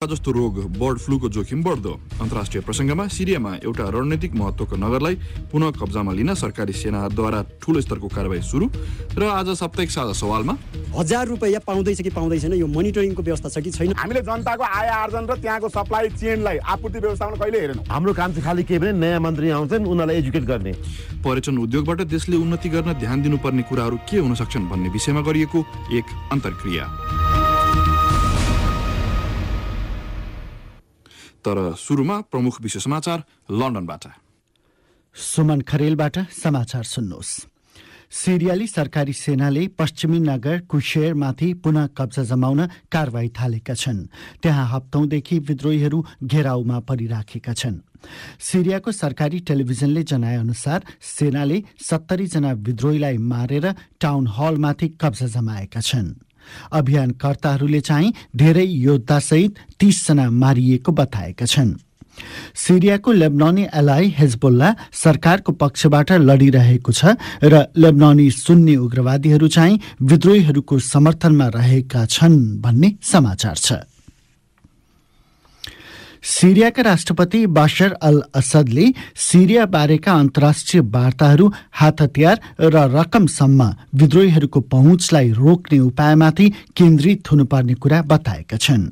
जस्तो रोग बर्ड फ्लूको जोखिम बढ्दो। अन्तर्राष्ट्रिय प्रसङ्गमा सिरियामा एउटा रणनीतिक महत्वको नगरलाई पुनः कब्जामा लिन सरकारी सेनाद्वारा ठूलो स्तरको कारवाही सुरु। र आज साप्ताहिक साझा सवालमा हजार रुपियाँ पाउँदैछ कि पाउँदैछैन? यो मोनिटरिङको व्यवस्था छ कि छैन? हामीले जनताको आय आर्जन र त्यहाँको सप्लाई चेनलाई आपूर्ति व्यवस्थापन कहिले हेरेनौँ? हाम्रो काम चाहिँ खालि के भने नयाँ मन्त्री आउँछन् उनीहरूलाई एजुकेट गर्ने। पर्यटन उद्योगबाट देशले उन्नति गर्न ध्यान दिनुपर्ने कुराहरू के हुन सक्छन् भन्ने विषयमा गरिएको एक अन्तर्क्रिया। तर सुरुमा प्रमुख विश्व समाचार लन्डनबाट। सुमन खरेलबाट समाचार सुन्नुहोस्। सिरियाली सरकारी सेनाले पश्चिमी नगर कुशेरमाथि पुनः कब्जा जमाउन कारवाही थालेका छन्। त्यहाँ हप्तौंदेखि विद्रोहीहरू घेराउमा परिराखेका छन्। सिरियाको सरकारी टेलिभिजनले जनाए अनुसार सेनाले सत्तरी जना विद्रोहीलाई मारेर टाउन हलमाथि कब्जा जमाएका छन्। अभियानकर्ताहरूले चाहिँ धेरै योद्धासहित तीसजना मारिएको बताएका छन्। सिरियाको लेबनानी एलाई हेजबोल्ला सरकारको पक्षबाट लडिरहेको छ र लेबनानी सुन्नी उग्रवादीहरू चाहिँ विद्रोहीहरूको समर्थनमा रहेका छन् भन्ने समाचार छ। सिरियाका राष्ट्रपति बाशर अल असदले सिरिया बारेका अन्तर्राष्ट्रिय वार्ताहरू हात हतियार र रकमसम्म विद्रोहीहरूको पहुँचलाई रोक्ने उपायमाथि केन्द्रित हुनुपर्ने कुरा बताएका छन्।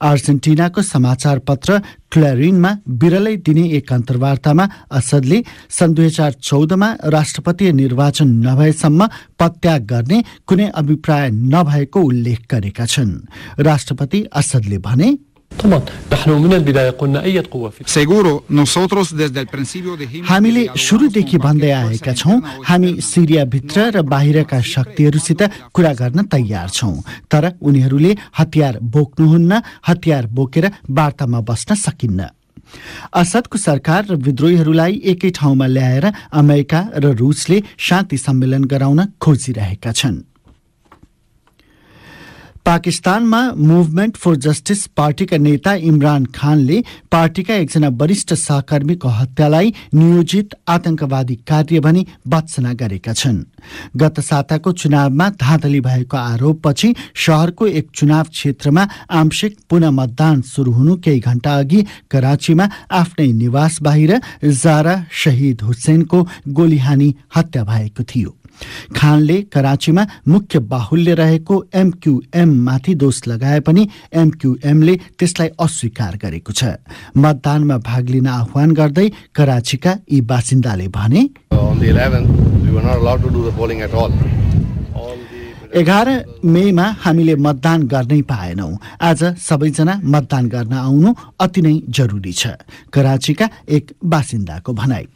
अर्जेन्टिनाको समाचार पत्र क्ल्यारिनमा बिरलै दिने एक अन्तर्वार्तामा असदले सन् दुई हजार चौधमा राष्ट्रपतीय निर्वाचन नभएसम्म पत्याग गर्ने कुनै अभिप्राय नभएको उल्लेख गरेका छन्। राष्ट्रपति असदले भने हामीले सुरुदेखि भन्दै आएका छौँ हामी सिरियाभित्र र बाहिरका शक्तिहरूसित कुरा गर्न तयार छौँ तर उनीहरूले हतियार बोक्नुहुन्न हतियार बोकेर वार्तामा बस्न सकिन्न असदको सरकार र विद्रोहीहरूलाई एकै ठाउँमा ल्याएर अमेरिका र रुसले शान्ति सम्मेलन गराउन खोजिरहेका छन् पाकिस्तानमा मुभमेन्ट फर जस्टिस पार्टीका नेता इमरान खानले पार्टीका एकजना वरिष्ठ सहकर्मीको हत्यालाई नियोजित आतंकवादी कार्य भनी भत्सना गरेका छन्। गत साताको चुनावमा धाँधली भएको आरोपपछि शहरको एक चुनाव क्षेत्रमा आंशिक पुनः मतदान शुरू हुनु केही घण्टा अघि कराचीमा आफ्नै निवास बाहिर जारा शहीद हुसेनको गोली हानी हत्या भएको थियो। खानले कराचीमा मुख्य बाहुल्य रहेको एमक्यूएम माथि दोष लगाए पनि एमक्यूएमले त्यसलाई अस्वीकार गरेको छ। मतदानमा भाग लिन आह्वान गर्दै कराचीका यी बासिन्दाले भने On the 11th, we were not allowed to do the polling at all. All the एघार मेमा हामीले मतदान गर्नै पाएनौं। आज सबैजना मतदान गर्न आउनु अति नै जरुरी छ। कराचीका एक बासिन्दाको भनाई।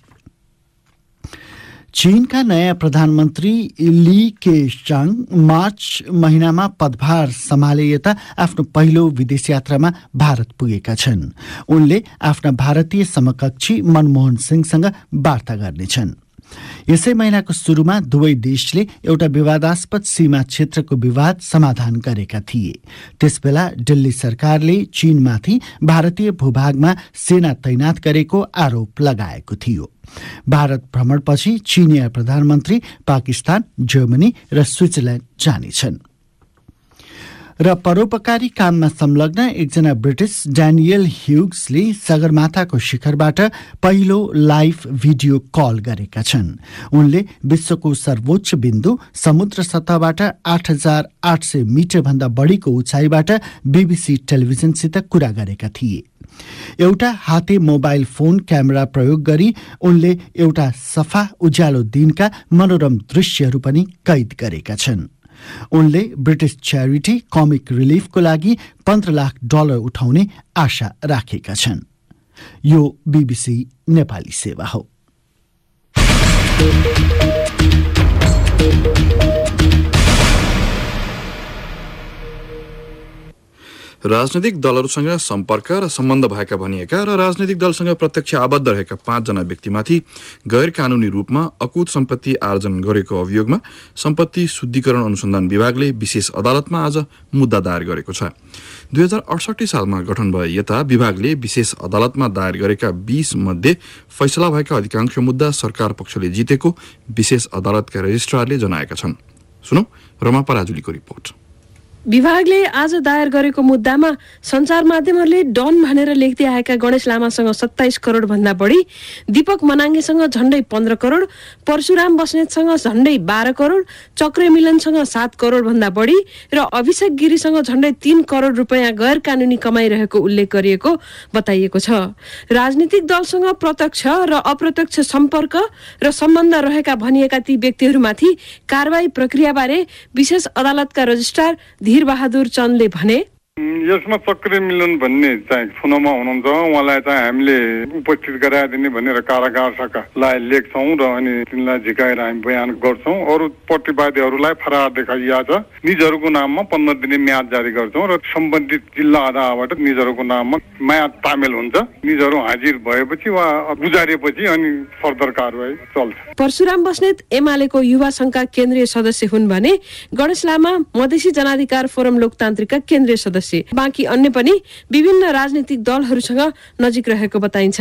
चीनका नयाँ प्रधानमन्त्री ली केचाङ मार्च महिनामा पदभार सम्हाले यता आफ्नो पहिलो विदेश यात्रामा भारत पुगेका छन्। उनले आफ्ना भारतीय समकक्षी मनमोहन सिंहसँग वार्ता गर्नेछन्। यसै महिनाको सुरुमा दुवै देशले एउटा विवादास्पद सीमा क्षेत्रको विवाद समाधान गरेका थिए। त्यसबेला दिल्ली सरकारले चीनमाथि भारतीय भूभागमा सेना तैनात गरेको आरोप लगाएको थियो। भारत भ्रमणपछि चिनिया प्रधानमन्त्री पाकिस्तान जर्मनी र स्विजरल्याण्ड जानेछन्। र परोपकारी काममा संलग्न एकजना ब्रिटिस ड्यानियल ह्युग्सले सगरमाथाको शिखरबाट पहिलो लाइभ भिडियो कल गरेका छन्। उनले विश्वको सर्वोच्च बिन्दु समुद्र सतहबाट आठ हजार आठ सय मिटरभन्दा बढीको उचाइबाट बीबीसी टेलिभिजनसित कुरा गरेका थिए। एउटा हाते मोबाइल फोन क्यामेरा प्रयोग गरी उनले एउटा सफा उज्यालो दिनका मनोरम दृश्यहरू पनि कैद गरेका छन्। उनले ब्रिटिस च्यारिटी कमिक रिलिफको लागि पन्ध्र लाख डलर उठाउने आशा राखेका छन्। यो बीबीसी नेपाली सेवा हो। राजनैतिक दलहरूसँग सम्पर्क र सम्बन्ध भएका भनिएका र राजनैतिक दलसँग प्रत्यक्ष आबद्ध रहेका पाँचजना व्यक्तिमाथि गैर कानूनी रूपमा अकुत सम्पत्ति आर्जन गरेको अभियोगमा सम्पत्ति शुद्धिकरण अनुसन्धान विभागले विशेष अदालतमा आज मुद्दा दायर गरेको छ। दुई हजार अडसठी सालमा गठन भए यता विभागले विशेष अदालतमा दायर गरेका बीस मध्ये फैसला भएका अधिकांश मुद्दा सरकार पक्षले जितेको विशेष अदालतका रेजिस्ट्रारले जनाएका छन्। सुनौ रमा पराजुलीको रिपोर्ट। विभागले आज दायर गरेको मुद्दामा सञ्चार माध्यमहरूले डन भनेर लेख्दै आएका गणेश लामासँग सत्ताइस करोड भन्दा बढी दीपक मनाङ्गेसँग झण्डै पन्ध्र करोड परशुराम बस्नेतसँग झण्डै बाह्र करोड चक्रे मिलनसँग सात करोड भन्दा बढी र अभिषेक गिरीसँग झण्डै तीन करोड रुपियाँ गैर कानुनी कमाइरहेको उल्लेख गरिएको बताइएको छ। राजनीतिक दलसँग प्रत्यक्ष र अप्रत्यक्ष सम्पर्क र सम्बन्ध रहेका भनिएका ती व्यक्तिहरूमाथि कारवाही प्रक्रियाबारे विशेष अदालतका रजिस्ट्रार धीर बहादुर चन्दले भने यसमा चक्रे मिलन भन्ने चाहिँ फुनमा हुनुहुन्छ उहाँलाई चाहिँ हामीले उपस्थित गराइदिने भनेर कारागार शाखालाई लेख्छौँ र अनि तिनलाई झिकाएर हामी बयान गर्छौँ अरू प्रतिवादीहरूलाई फरार देखाइएको छ निजहरूको नाममा पन्ध्र दिने म्याद जारी गर्छौँ र सम्बन्धित जिल्ला अदालतबाट निजहरूको नाममा म्याद तामेल हुन्छ निजहरू हाजिर भएपछि वा गुजारिएपछि अनि फर्दर कारवाही चल्छ परशुराम बस्नेत एमालेको युवा संघका केन्द्रीय सदस्य हुन् भने गणेश लामा मधेसी जनाधिकार फोरम लोकतान्त्रिकका केन्द्रीय सदस्य बाँकी अन्य पनि विभिन्न राजनीतिक दलहरूसँग नजिक रहेको बताइन्छ।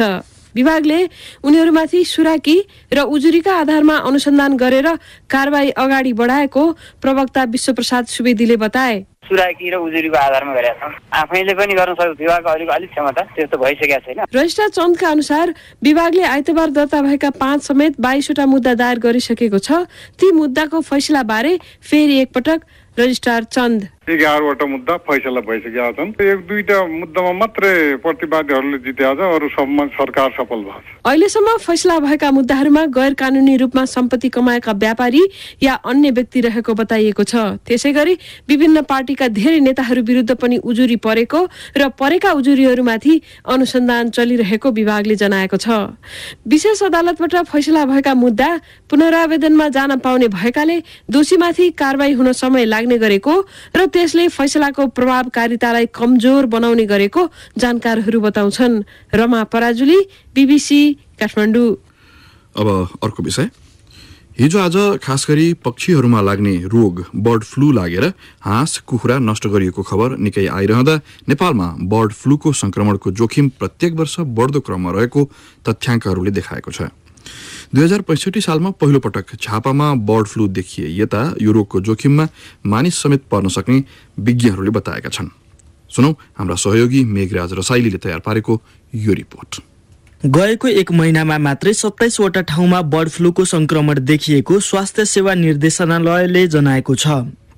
विभागले उनीहरूमाथि सुराकी र उजुरीका आधारमा अनुसन्धान गरेर कारवाही अगाडि बढाएको प्रवक्ता विश्वप्रसाद सुवेदीले बताए। सुराकी र उजुरीको आधारमा गरेका छौँ। आफैले पनि गर्न सक्छ विभागको अलिक अलिक क्षमता त्यस्तो भइसकेको छैन। रजिस्ट्रार चन्दका अनुसार विभागले आइतबार दर्ता भएका पाँच समेत बाइसवटा मुद्दा दायर गरिसकेको छ। ती मुद्दाको फैसला बारे फेरि एकपटक रजिस्ट्रार चन्द एघारवटा मुद्दा फैसला भइसकेका छन्। एक दुईटा मुद्दामा मात्रै प्रतिवादीहरूले जितेका छ अरू सबमा सरकार सफल भएको छ। अहिलेसम्म फैसला भएका मुद्दाहरूमा गैर कानुनी रूपमा सम्पत्ति कमाएका व्यापारी या अन्य व्यक्ति रहेको बताइएको छ। त्यसै गरी विभिन्न पार्टीका धेरै नेताहरू विरुद्ध पनि उजुरी परेको र परेका उजुरीहरूमाथि अनुसन्धान चलिरहेको विभागले जनाएको छ। विशेष अदालतबाट फैसला भएका मुद्दा पुनरावेदनमा जान पाउने भएकाले दोषीमाथि कारवाही हुन समय लाग्ने गरेको र त्यसले फैसलाको प्रभावकारितालाई कमजोर बनाउने गरेको जानकारहरू बताउँछन्। रमा पराजुली बिबिसी काठमाडौँ। अब अर्को विषय। हिजो आज खास गरी पक्षीहरूमा लाग्ने रोग बर्ड फ्लू लागेर हाँस कुखुरा नष्ट गरिएको खबर निकै आइरहँदा नेपालमा बर्ड फ्लूको संक्रमणको जोखिम प्रत्येक वर्ष बढ्दो क्रममा रहेको तथ्याङ्कहरूले देखाएको छ। दुई हजार पैँसठी सालमा पहिलो पटक छापामा बर्ड फ्लू देखिए। यता यो रोगको जोखिममा मानिस समेत पर्न सक्ने विज्ञहरूले बताएका छन्। सुनौ हाम्रा सहयोगी मेघराज रसाइलीले तयार पारेको यो रिपोर्ट। गएको एक महिनामा मात्रै सत्ताइसवटा ठाउँमा बर्ड फ्लूको संक्रमण देखिएको स्वास्थ्य सेवा निर्देशनालयले जनाएको छ।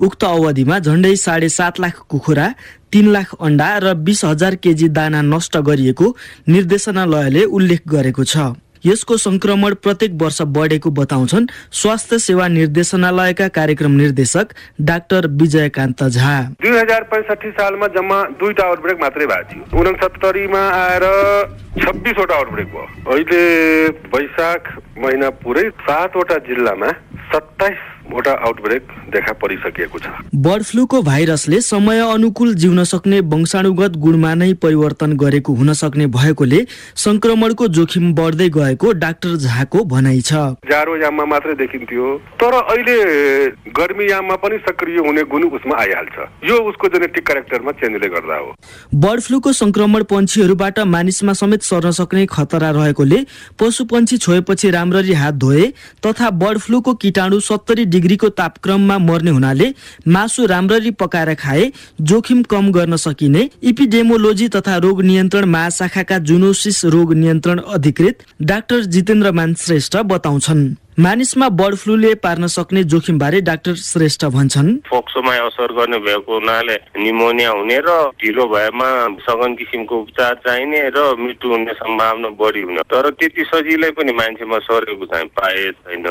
उक्त अवधिमा झण्डै साढे सात लाख कुखुरा तीन लाख अन्डा र बिस हजार केजी दाना नष्ट गरिएको निर्देशनालयले उल्लेख गरेको छ। यसको संक्रमण प्रत्येक वर्ष बढेको बताउँछन्। स्वास्थ्य सेवा निर्देशनालयका कार्यक्रम निर्देशक डाक्टर विजयकान्त झा। दुई हजार पैँसठी सालमा जम्मा दुईटा आउटब्रेक मात्रै भएको थियो। उनसत्तरीमा आएर छब्बिसवटा आउटब्रेक भयो। अहिले वैशाख महिना पुरै सातवटा जिल्लामा सत्ताइस वटा आउटब्रेक देखा परिसकेको छ। बर्ड फ्लूको भाइरसले समय अनुकूल जिउन सक्ने वंशाणुगत गुणमा नै परिवर्तन गरेको हुन सक्ने भएकोले संक्रमणको जोखिम बढ्दै गएको डाक्टर झाको भनाइ छ। जाडो याममा मात्रै देखिन्थ्यो तर अहिले गर्मी याममा पनि सक्रिय हुने गुण उसमा आइहाल्छ। यो उसको जेनेटिक क्यारेक्टरमा चेन्जले गर्दा हो। बर्ड फ्लूको संक्रमण पन्छीहरूबाट मानिसमा समेत सर्न सक्ने खतरा रहेकोले पशु पन्छी छोएपछि राम्ररी हात धोए तथा बर्ड फ्लूको किटाणु सत्तरी डिग्रीको तापक्रममा मर्ने हुनाले मासु राम्ररी पकाएर खाए जोखिम कम गर्न सकिने इपिडेमोलोजी तथा रोग नियन्त्रण महाशाखाका जुनोसिस रोग नियन्त्रण अधिकृत डाक्टर जितेन्द्र मान श्रेष्ठ बताउँछन्। मानिसमा बर्ड फ्लूले पार्न सक्ने जोखिम बारे डाक्टर श्रेष्ठ भन्छन्। फोक्सोमा असर गर्ने भएको हुनाले निमोनिया हुने र ढिलो भएमा सघन किसिमको उपचार चाहिने र मृत्यु हुने सम्भावना बढी हुन। तर त्यति सजिलै पनि मान्छेमा सरेको चाहिँ पाए छैन।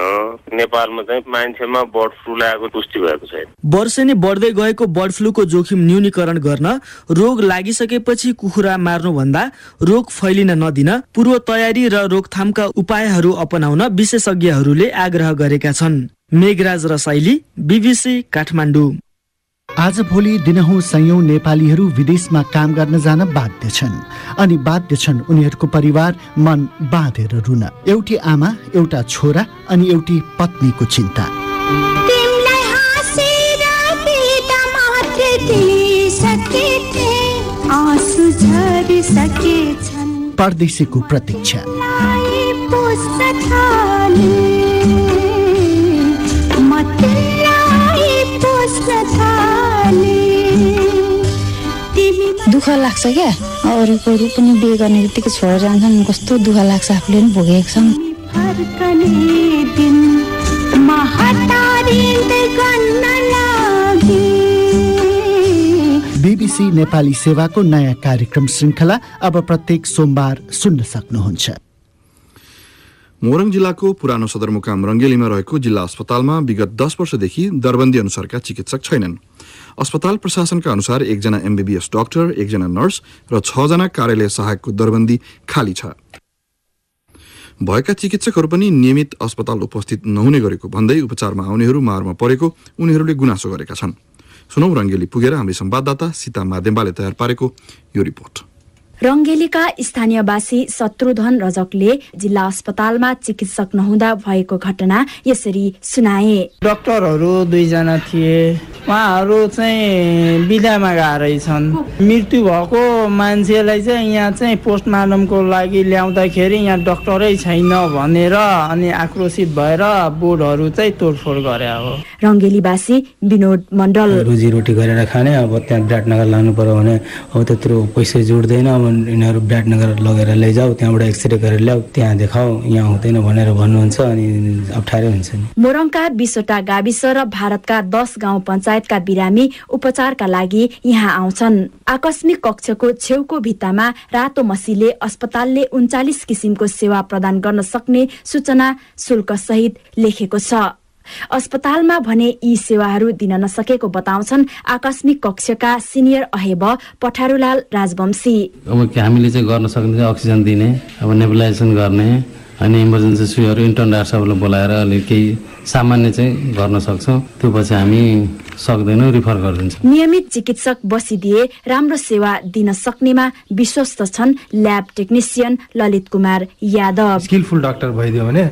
नेपालमा चाहिँ मान्छेमा बर्ड फ्लू लागेको पुष्टि भएको छैन। वर्षेनी बढ्दै गएको बर्ड फ्लूको जोखिम न्यूनीकरण गर्न रोग लागिसकेपछि कुखुरा मार्नुभन्दा रोग फैलिन नदिन पूर्व तयारी र रोकथामका उपायहरू अपनाउन विशेषज्ञहरू ले आग्रह गरेका छन्। मेघराज रसाइली बिबिसी काठमाडौँ। आज भोलि दिनहुँ सयौं नेपालीहरू विदेशमा काम गर्न जान बाध्य छन्। अनि बाध्य छन् उनीहरूको परिवार मन बाँधेर रुन। एउटी आमा एउटा छोरा अनि एउटी पत्नीको चिन्ता। परदेशीको प्रतीक्षा। दुःख लाग्छ क्या? अरूकोहरू पनि बिहे गर्ने बित्तिकै छोडेर जान्छन्। कस्तो दुःख लाग्छ आफूले पनि भोगेको छौँ बीबीसी नेपाली सेवाको नयाँ कार्यक्रम श्रृङ्खला अब प्रत्येक सोमबार सुन्न सक्नुहुन्छ। मोरङ जिल्लाको पुरानो सदरमुकाम रङ्गेलीमा रहेको जिल्ला अस्पतालमा विगत दस वर्षदेखि दरबन्दी अनुसारका चिकित्सक छैनन्। अस्पताल प्रशासनका अनुसार एकजना एमबीबीएस डाक्टर एकजना नर्स र छजना कार्यालय सहायकको दरबन्दी खाली छ। भएका चिकित्सकहरू पनि नियमित अस्पताल उपस्थित नहुने गरेको भन्दै उपचारमा आउनेहरू मारमा परेको उनीहरूले गुनासो गरेका छन्। सुनौ रङ्गेली पुगेर हाम्री संवाददाता सीता मादेम्बाले तयार पारेको यो रिपोर्ट। रङ्गेलीका स्थानीयवासी शत्रुधन रजकले जिल्ला अस्पतालमा चिकित्सक नहुँदा भएको घटना यसरी सुनाए। डक्टरहरू दुईजना थिए। उहाँहरू चाहिँ बिदामा गएर छन्। मृत्यु भएको मान्छेलाई चाहिँ यहाँ चाहिँ पोस्टमार्टमको लागि ल्याउँदाखेरि यहाँ डक्टरै छैन भनेर अनि आक्रोशित भएर बोर्डहरू चाहिँ तोडफोड गरे हो। रङ्गेलीवासी विनोद मण्डल। रोजीरोटी गरेर खाने अब त्यहाँ विराटनगर लानु पर्यो भने अब त्यत्रो पैसा जोड्दैन अब यिनीहरू विराटनगर लगेर लैजाऊ त्यहाँबाट एक्सरे गरेर ल्याऊ त्यहाँ देखाऊ यहाँ हुँदैन भनेर भन्नुहुन्छ अनि अप्ठ्यारै हुन्छ नि मोरङका बिसवटा गाविस र भारतका दस गाउँ पञ्चायतका बिरामी उपचारका लागि यहाँ आउँछन्। आकस्मिक कक्षको छेउको भित्तामा रातो मसीले अस्पतालले उन्चालिस किसिमको सेवा प्रदान गर्न सक्ने सूचना शुल्क सहित लेखेको छ। अस्पतालमा भने यी सेवाहरू दिन नसकेको बताउँछन् आकस्मिक कक्षका सिनियर अहेब पठारुलाल राजवंशी। अब हामीले चाहिँ गर्न सक्ने अक्सिजन दिने अब नेबुलाइजेसन गर्ने अनि इमर्जेन्सी सुईहरू इन्टर्न डाक्टर साहबलाई बोलाएर अलिक केही सामान्य चाहिँ गर्न सक्छौँ। त्यो पछि हामी सक्दैनौँ रिफर गरिदिन्छौँ। नियमित चिकित्सक बसिदिए राम्रो सेवा दिन सक्नेमा विश्वस्त छन् lab technician Lalit Kumar Yadav. Skillful doctor भइदियो भने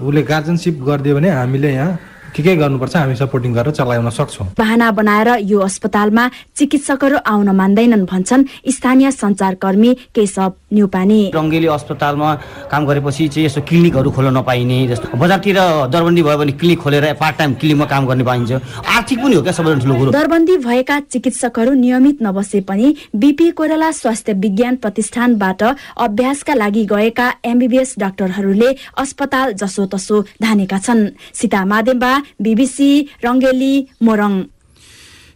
उसले गार्जनसिप गरिदियो भने हामीले यहाँ के के गर्नुपर्छ हामी सपोर्टिङ गरेर चलाउन सक्छौँ। बहाना बनाएर यो अस्पतालमा चिकित्सकहरू आउन मान्दैनन् भन्छन् स्थानीय संचारकर्मी केशव न्युपाने। रङ्गेली अस्पतालमा काम गरेपछि चाहिँ यसो क्लिनिकहरू खोल्न नपाइने जस्तो। बजारतिर दरबन्दी भयो भने क्लिनिक खोलेर पार्ट टाइम क्लिनिकमा काम गर्ने पाइन्छ। आर्थिक पनि हो क्या सबैभन्दा ठुलो कुरो। दरबन्दी भएका चिकित्सकहरू नियमित नबसे पनि बिपी कोइराला स्वास्थ्य विज्ञान प्रतिष्ठानबाट अभ्यासका लागि गएका एमबीबीएस डाक्टरहरूले अस्पताल जसो तसो धानेका छन्। सीता मादेम्बा बीबीसी रङ्गेली मोरङ।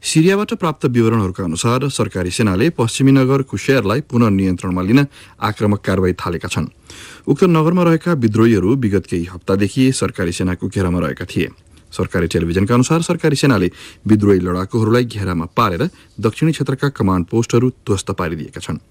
सिरियाबाट प्राप्त विवरणहरूका अनुसार सरकारी सेनाले पश्चिमी नगर कुशेयरलाई पुनः नियन्त्रणमा लिन आक्रमक कारवाही थालेका छन्। उक्त नगरमा रहेका विद्रोहीहरू विगत केही हप्तादेखि सरकारी सेनाको घेरामा रहेका थिए। सरकारी टेलिभिजनका अनुसार सरकारी सेनाले विद्रोही लडाकुहरूलाई घेरामा पारेर दक्षिणी क्षेत्रका कमान्ड पोस्टहरू ध्वस्त पारिदिएका छन्।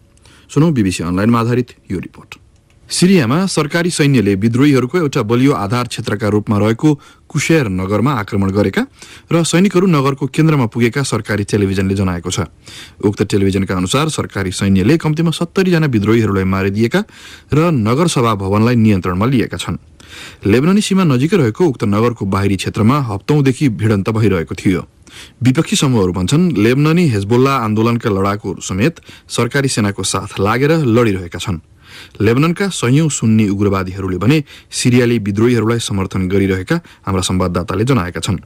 सुनौ बीबीसी अनलाइनमा आधारित यो रिपोर्ट। सिरियामा सरकारी सैन्यले विद्रोहीहरूको एउटा बलियो आधार क्षेत्रका रूपमा रहेको कुशेयर नगरमा आक्रमण गरेका र सैनिकहरू नगरको केन्द्रमा पुगेका सरकारी टेलिभिजनले जनाएको छ। उक्त टेलिभिजनका अनुसार सरकारी सैन्यले कम्तीमा सत्तरीजना विद्रोहीहरूलाई मारिदिएका र नगरसभा भवनलाई नियन्त्रणमा लिएका छन्। लेबननी सीमा नजिकै रहेको उक्त नगरको बाहिरी क्षेत्रमा हप्तौंदेखि भिडन्त भइरहेको थियो। विपक्षी समूहहरू भन्छन् लेबननी हेजबोल्ला आन्दोलनका लडाकुहरू समेत सरकारी सेनाको साथ लागेर लडिरहेका छन्। लेबननका सयौं सुन्नी उग्रवादीहरूले भने सिरियाली विद्रोहीहरूलाई समर्थन गरिरहेका हाम्रा संवाददाताले जनाएका छन्।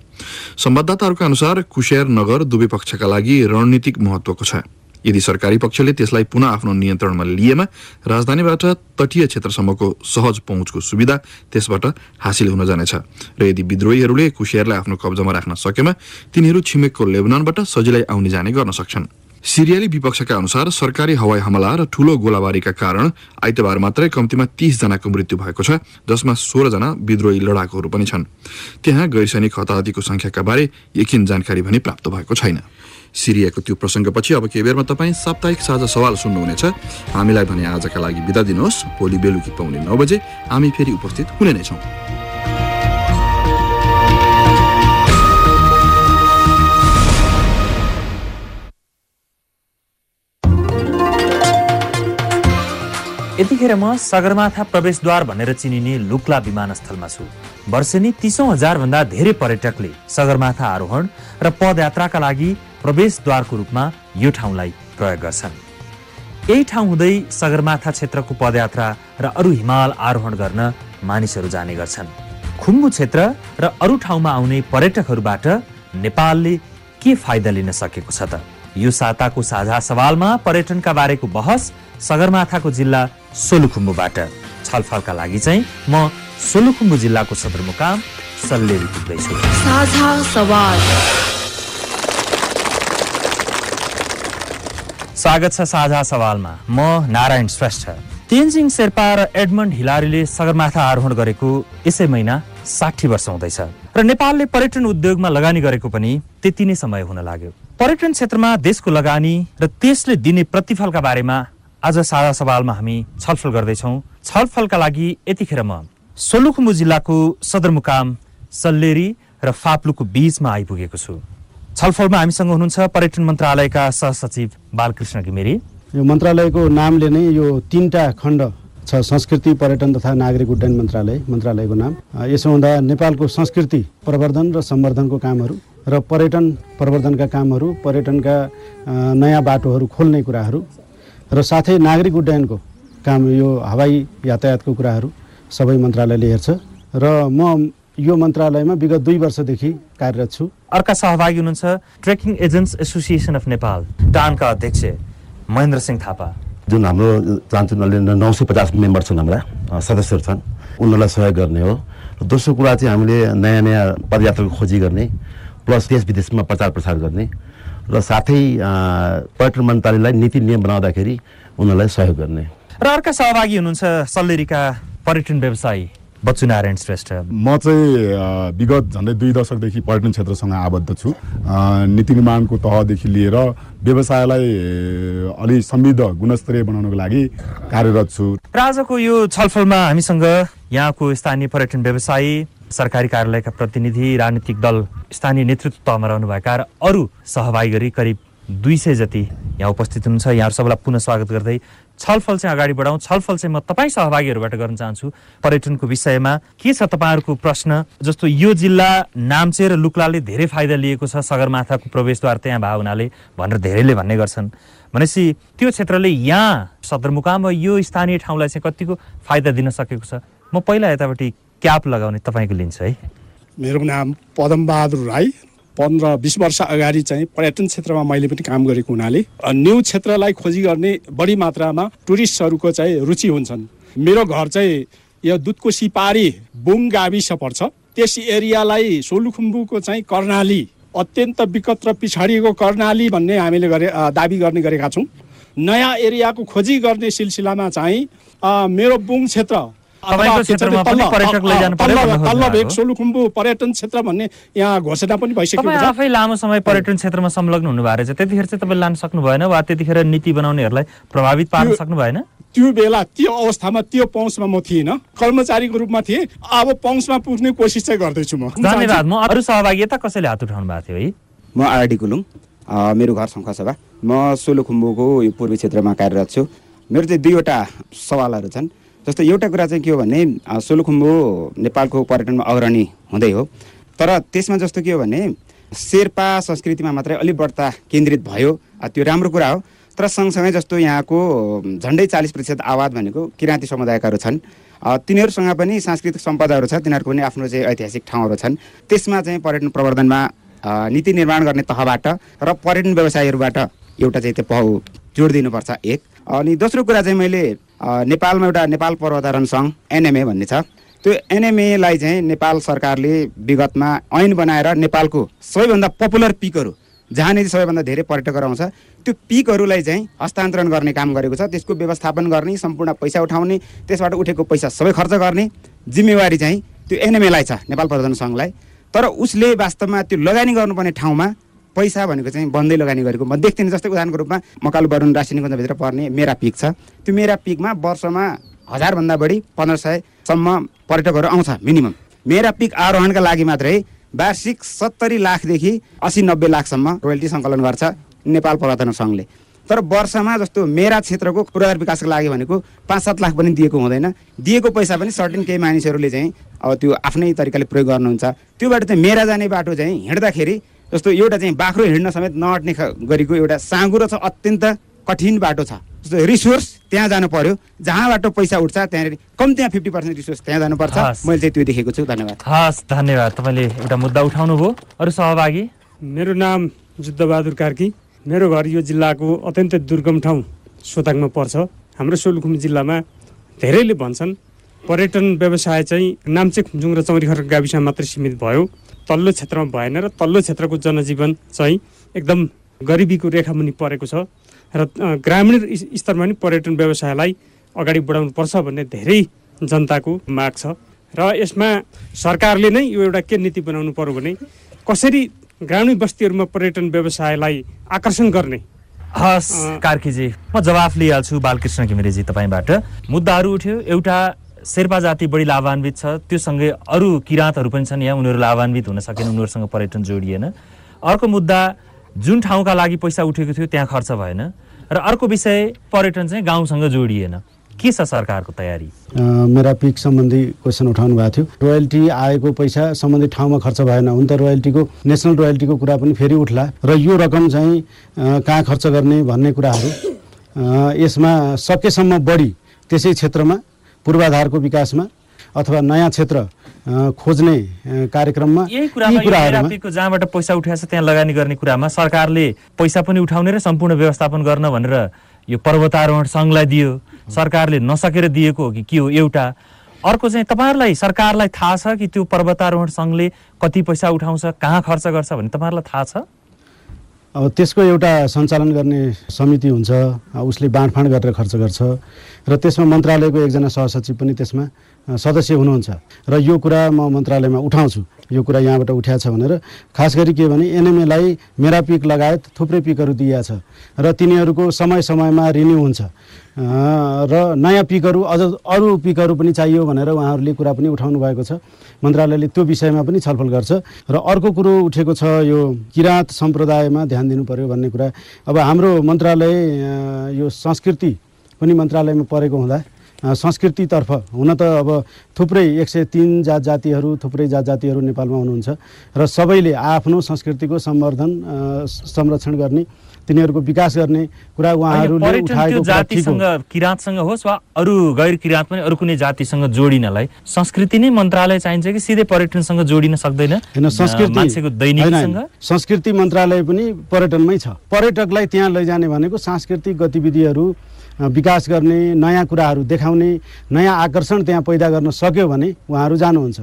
संवाददाताहरूका अनुसार कुशेयर नगर दुवै पक्षका लागि रणनीतिक महत्वको छ। यदि सरकारी पक्षले त्यसलाई पुनः आफ्नो नियन्त्रणमा लिएमा राजधानीबाट तटीय क्षेत्रसम्मको सहज पहुँचको सुविधा त्यसबाट हासिल हुन जानेछ र यदि विद्रोहीहरूले कुशेयरलाई आफ्नो कब्जामा राख्न सकेमा तिनीहरू छिमेकको लेबनानबाट सजिलै आउने जाने गर्न सक्छन्। सिरियाली विपक्षका अनुसार सरकारी हवाई हमला र ठूलो गोलाबारीका कारण आइतबार मात्रै कम्तीमा तीस जनाको मृत्यु भएको छ जसमा सोह्र जना विद्रोही लडाकुहरू पनि छन्। त्यहाँ गैर सैनिक हताहतीको संख्याका बारे यकिन जानकारी भने प्राप्त भएको छैन। सिरियाको त्यो प्रसङ्गपछि अब केही बेरमा तपाईँ साप्ताहिक साझा सवाल सुन्नुहुनेछ। हामीलाई भने आजका लागि बिदा दिनुहोस्। भोलि बेलुकी पाउने नौ बजे हामी फेरि उपस्थित हुने नै छौँ। यतिखेर म सगरमाथा प्रवेशद्वार भनेर चिनिने लुक्ला विमानस्थलमा छु। वर्षेनी तिसौँ हजारभन्दा धेरै पर्यटकले सगरमाथा आरोहण र पदयात्राका लागि प्रवेशद्वारको रूपमा यो ठाउँलाई प्रयोग गर्छन्। यही ठाउँ हुँदै सगरमाथा क्षेत्रको पदयात्रा र अरू हिमाल आरोहण गर्न मानिसहरू जाने गर्छन्। खुम्बु क्षेत्र र अरू ठाउँमा आउने पर्यटकहरूबाट नेपालले के फाइदा लिन सकेको छ त? यो साताको साझा सवालमा पर्यटनका बारेको बहस सगरमाथाको जिल्ला सोलुखुम्बुबाट। छलफलका लागि चाहिँ म सोलुखुम्बु जिल्लाको सदरमुकाम सल्लेरी पुग्दैछु। साझा सवाल। स्वागत छ साझा सवालमा। म नारायण श्रेष्ठ। तेन्जिङ शेर्पा र एडमन्ड हिलारीले सगरमाथा आरोहण गरेको यसै महिना साठी वर्ष हुँदैछ। र नेपालले पर्यटन उद्योगमा लगानी गरेको पनि त्यति नै समय हुन लाग्यो। पर्यटन क्षेत्रमा देशको लगानी र त्यसले दिने प्रतिफलका बारेमा आज साझा सवालमा हामी छलफल गर्दैछौँ। छलफलका लागि यतिखेर म सोलुखुम्बु जिल्लाको सदरमुकाम सल्लेरी र फाप्लुको बीचमा आइपुगेको छु। छलफलमा हामीसँग हुनुहुन्छ पर्यटन मन्त्रालयका सहसचिव बालकृष्ण घिमिरे। यो मन्त्रालयको नामले नै यो तिनवटा खण्ड छ संस्कृति पर्यटन तथा नागरिक उड्डयन मन्त्रालय मन्त्रालयको नाम। यसो हुँदा नेपालको संस्कृति प्रवर्धन र सम्वर्धनको कामहरू र पर्यटन प्रवर्धनका कामहरू पर्यटनका नयाँ बाटोहरू खोल्ने कुराहरू। र साथै नागरिक उड्डयनको काम यो हवाई यातायातको कुराहरू सबै मन्त्रालयले हेर्छ। र म यो मन्त्रालयमा विगत दुई वर्षदेखि कार्यरत छु। अर्का सहभागी हुनुहुन्छ trekking agents association of Nepal. टानका अध्यक्ष महेन्द्र सिंह थापा। जुन हाम्रो चाहन्छु उनीहरूले नौ सय पचास मेम्बर छन् हाम्रा सदस्यहरू छन्। उनीहरूलाई सहयोग गर्ने हो। र दोस्रो कुरा चाहिँ हामीले नयाँ नयाँ पदयात्राको खोजी गर्ने प्लस देश विदेशमा प्रचार प्रसार गर्ने। र साथै पर्यटन मन्त्रालयलाई नीति नियम बनाउँदाखेरि उनीहरूलाई सहयोग गर्ने। र अर्का सहभागी हुनुहुन्छ सल्लेरीका पर्यटन व्यवसायी बच्चु नारायण श्रेष्ठ। म चाहिँ विगत झन्डै दुई दशकदेखि पर्यटन क्षेत्रसँग आबद्ध छु। नीति निर्माणको तहदेखि लिएर व्यवसायलाई अलि समृद्ध गुणस्तरीय बनाउनको लागि कार्यरत छु। र आजको यो छलफलमा हामीसँग यहाँको स्थानीय पर्यटन व्यवसायी सरकारी कार्यालयका प्रतिनिधि राजनीतिक दल स्थानीय नेतृत्व तहमा रहनुभएका र अरू सहभागी गरी करिब दुई सय जति यहाँ उपस्थित हुनुहुन्छ। यहाँहरू सबैलाई पुनः स्वागत गर्दै छलफल चाहिँ अगाडि बढाउँ। छलफल चाहिँ म तपाईँ सहभागीहरूबाट गर्न चाहन्छु। पर्यटनको विषयमा के छ तपाईँहरूको प्रश्न? जस्तो यो जिल्ला नाम्चे र लुक्लाले धेरै फाइदा लिएको छ सगरमाथाको प्रवेशद्वार त्यहाँ भए हुनाले भनेर धेरैले भन्ने गर्छन्। भनेपछि त्यो क्षेत्रले यहाँ सदरमुकाम वा यो स्थानीय ठाउँलाई चाहिँ कतिको फाइदा दिन सकेको छ? म पहिला यतापट्टि क्याप लगाउने तपाईँको लिन्छु है? मेरो नाम पदमबहादुर राई। पन्ध्र बिस वर्ष अगाडि चाहिँ पर्यटन क्षेत्रमा मैले पनि काम गरेको हुनाले न्यू क्षेत्रलाई खोजी गर्ने बढी मात्रामा टुरिस्टहरूको चाहिँ रुचि हुन्छन्। मेरो घर चाहिँ यो दुधको सिपारी बुङ गाविस पर्छ। त्यस एरियालाई सोलुखुम्बुको चाहिँ कर्णाली अत्यन्त विकट र पिछडिएको कर्णाली भन्ने हामीले गरे दाबी गर्ने गरेका छौँ। नयाँ एरियाको खोजी गर्ने सिलसिलामा चाहिँ मेरो बुङ क्षेत्र सोलुखुम्बु पर्यटन क्षेत्र भन्ने यहाँ घोषणा पनि भइसकेको तपाईँ छ। आफै लामो समय पर्यटन क्षेत्रमा संलग्न हुनु भएको रहेछ। त्यतिखेर चाहिँ तपाईँ लान सक्नु भएन वा त्यतिखेर नीति बनाउनेहरूलाई प्रभावित पार्न सक्नु भएन त्यो बेला त्यो अवस्थामा त्यो पहुँचमा म थिइनँ कर्मचारीको रूपमा थिएँ। अब पहुँचमा पुग्ने कोसिस चाहिँ गर्दैछु म। धन्यवाद। म अरू सहभागी यता कसैले हात उठाउनु भएको थियो है? म आरडी कुलुङ अ, मेरो घर शङ्खसभा म सोलुखुम्बुको यो पूर्वी क्षेत्रमा कार्यरत छु। मेरो चाहिँ दुईवटा सवालहरू छन्। जस्तो एउटा कुरा चाहिँ के हो भने सोलुखुम्बु नेपालको पर्यटनमा अग्रणी हुँदै हो। तर त्यसमा जस्तो के हो भने शेर्पा संस्कृतिमा मात्रै अलिक बढ्ता केन्द्रित भयो। त्यो राम्रो कुरा हो। तर सँगसँगै जस्तो यहाँको झन्डै चालिस प्रतिशत आवाज भनेको किराँती समुदायकाहरू छन्। तिनीहरूसँग पनि सांस्कृतिक सम्पदाहरू छ। तिनीहरूको पनि आफ्नो चाहिँ ऐतिहासिक ठाउँहरू छन्। त्यसमा चाहिँ पर्यटन प्रवर्धनमा नीति निर्माण गर्ने तहबाट र पर्यटन व्यवसायीहरूबाट एउटा चाहिँ त्यो पहल जोड दिनुपर्छ एक। अनि दोस्रो कुरा चाहिँ मैले नेपालमा एउटा नेपाल पर्वतारोहण सङ्घ एनएमए भन्ने छ। त्यो एनएमएलाई चाहिँ नेपाल सरकारले विगतमा ऐन बनाएर नेपालको सबैभन्दा पपुलर पिकहरू जहाँनिर सबैभन्दा धेरै पर्यटकहरू आउँछ त्यो पिकहरूलाई चाहिँ हस्तान्तरण गर्ने काम गरेको छ। त्यसको व्यवस्थापन गर्ने सम्पूर्ण पैसा उठाउने त्यसबाट उठेको पैसा सबै खर्च गर्ने जिम्मेवारी चाहिँ त्यो एनएमएलाई छ नेपाल पर्यटन सङ्घलाई। तर उसले वास्तवमा त्यो लगानी गर्नुपर्ने ठाउँमा पैसा भनेको चाहिँ बन्दै लगानी गरेको म देख्दिनँ जस्तै उदाहरणको रूपमा मकालु बरुण रासिनीगञ्जभित्र पर्ने मेरा पिक छ। त्यो मेरा पिकमा वर्षमा हजारभन्दा बढी पन्ध्र सयसम्म पर्यटकहरू आउँछ मिनिमम। मेरा पिक आरोहणका लागि मात्रै वार्षिक सत्तरी लाखदेखि असी नब्बे लाखसम्म रोयल्टी सङ्कलन गर्छ नेपाल पर्यटन सङ्घले। तर वर्षमा जस्तो मेरा क्षेत्रको पूर्वाधार विकासको लागि भनेको पाँच सात लाख पनि दिएको हुँदैन। दिएको पैसा पनि सर्टेन केही मानिसहरूले चाहिँ अब त्यो आफ्नै तरिकाले प्रयोग गर्नुहुन्छ। त्योबाट चाहिँ मेरा जाने बाटो चाहिँ हिँड्दाखेरि जस्तो एउटा चाहिँ बाख्रो हिँड्न समेत नअट्ने गरेको एउटा साँगुरो छ अत्यन्त कठिन बाटो छ। जस्तो रिसोर्स त्यहाँ जानु पर्यो। जहाँबाट पैसा उठ्छ त्यहाँनिर कम्तीमा फिफ्टी पर्सेन्ट रिसोर्स त्यहाँ जानुपर्छ। मैले चाहिँ त्यो देखेको छु। धन्यवाद। हस् धन्यवाद। तपाईँले एउटा मुद्दा उठाउनु भयो। अरू सहभागी? मेरो नाम जुद्धबहादुर कार्की। मेरो घर यो जिल्लाको अत्यन्तै दुर्गम ठाउँ सोताङमा पर्छ। हाम्रो सोलुखुम्बु जिल्लामा धेरैले भन्छन् पर्यटन व्यवसाय चाहिँ नाम्चे खुम्चुङ र चौरीखर गाविसमा मात्रै सीमित भयो। तल्लो क्षेत्रमा भएन र तल्लो क्षेत्रको जनजीवन चाहिँ एकदम गरिबीको रेखामुनि परेको छ र ग्रामीण स्तरमा पनि पर्यटन व्यवसायलाई अगाडि बढाउनुपर्छ भन्ने धेरै जनताको माग छ। र यसमा सरकारले नै यो एउटा के नीति बनाउनु पर्यो भने कसरी ग्रामीण बस्तीहरूमा पर्यटन व्यवसायलाई आकर्षण गर्ने? हस् कार्कीजी म जवाफ लिइहाल्छु बालकृष्ण घिमिरेजी तपाईँबाट। मुद्दाहरू उठ्यो एउटा शेर्पा जाति बढी लाभान्वित छ। त्यो सँगै अरू किराँतहरू पनि छन्। यहाँ उनीहरू लाभान्वित हुन सकेन उनीहरूसँग पर्यटन जोडिएन। अर्को मुद्दा जुन ठाउँका लागि पैसा उठेको थियो त्यहाँ खर्च भएन। र अर्को विषय पर्यटन चाहिँ गाउँसँग जोडिएन। के छ सरकारको तयारी? मेरा पिक सम्बन्धी क्वेसन उठाउनु भएको थियो। रोयल्टी आएको पैसा सम्बन्धित ठाउँमा खर्च भएन। हुन त रोयल्टीको नेसनल रोयल्टीको कुरा पनि फेरि उठ्ला। र यो रकम चाहिँ कहाँ खर्च गर्ने भन्ने कुराहरू यसमा सकेसम्म बढी त्यसै क्षेत्रमा पूर्वाधारको विकासमा अथवा नयाँ क्षेत्र खोज्ने कार्यक्रममा यही कुरामा जहाँबाट पैसा उठाएको छ त्यहाँ लगानी गर्ने कुरामा सरकारले पैसा पनि उठाउने र सम्पूर्ण व्यवस्थापन गर्न भनेर यो पर्वतारोहण सङ्घलाई दियो। सरकारले नसकेर दिएको हो कि के हो एउटा। अर्को चाहिँ तपाईँहरूलाई सरकारलाई थाहा छ कि त्यो पर्वतारोहण सङ्घले कति पैसा उठाउँछ कहाँ खर्च गर्छ भन्ने तपाईँहरूलाई थाहा छ? अब त्यसको एउटा सञ्चालन गर्ने समिति हुन्छ उसले बाँडफाँड गरेर खर्च गर्छ र त्यसमा मन्त्रालयको एकजना सहसचिव पनि त्यसमा सदस्य हुनुहुन्छ र यो कुरा म मन्त्रालयमा उठाउँछु। यो कुरा यहाँबाट उठाएको छ भनेर। खास गरी के भने एनएमएलाई मेरा पिक लगायत थुप्रै पिकहरू दिइएको छ र तिनीहरूको समय समयमा रिन्यू हुन्छ। र नयाँ पिकहरू अझ अरू पिकहरू पनि चाहियो भनेर उहाँहरूले कुरा पनि उठाउनु भएको छ। मन्त्रालयले त्यो विषयमा पनि छलफल गर्छ। र अर्को कुरो उठेको छ यो किराँत सम्प्रदायमा ध्यान दिनु पर्यो भन्ने कुरा। अब हाम्रो मन्त्रालय यो संस्कृति पनि मन्त्रालयमा परेको हुँदा संस्कृतितर्फ हुन त अब थुप्रै एक सय तिन जात जातिहरू थुप्रै जात जातिहरू नेपालमा हुनुहुन्छ। र सबैले आफ्नो संस्कृतिको सम्वर्धन संरक्षण गर्ने तिनीहरूको विकास गर्ने कुरा उहाँहरूले उठाएको जातिसँग किराँतसँग होस् वा अरू गैर किराँत पनि अरू कुनै जातिसँग जोडिनलाई संस्कृति नै मन्त्रालय चाहिन्छ कि सिधै पर्यटनसँग जोडिन सक्दैन? होइन संस्कृति। संस्कृति मन्त्रालय पनि पर्यटनमै छ। पर्यटकलाई त्यहाँ लैजाने भनेको सांस्कृतिक गतिविधिहरू विकास गर्ने नयाँ कुराहरू देखाउने नयाँ आकर्षण त्यहाँ पैदा गर्न सक्यो भने उहाँहरू जानुहुन्छ।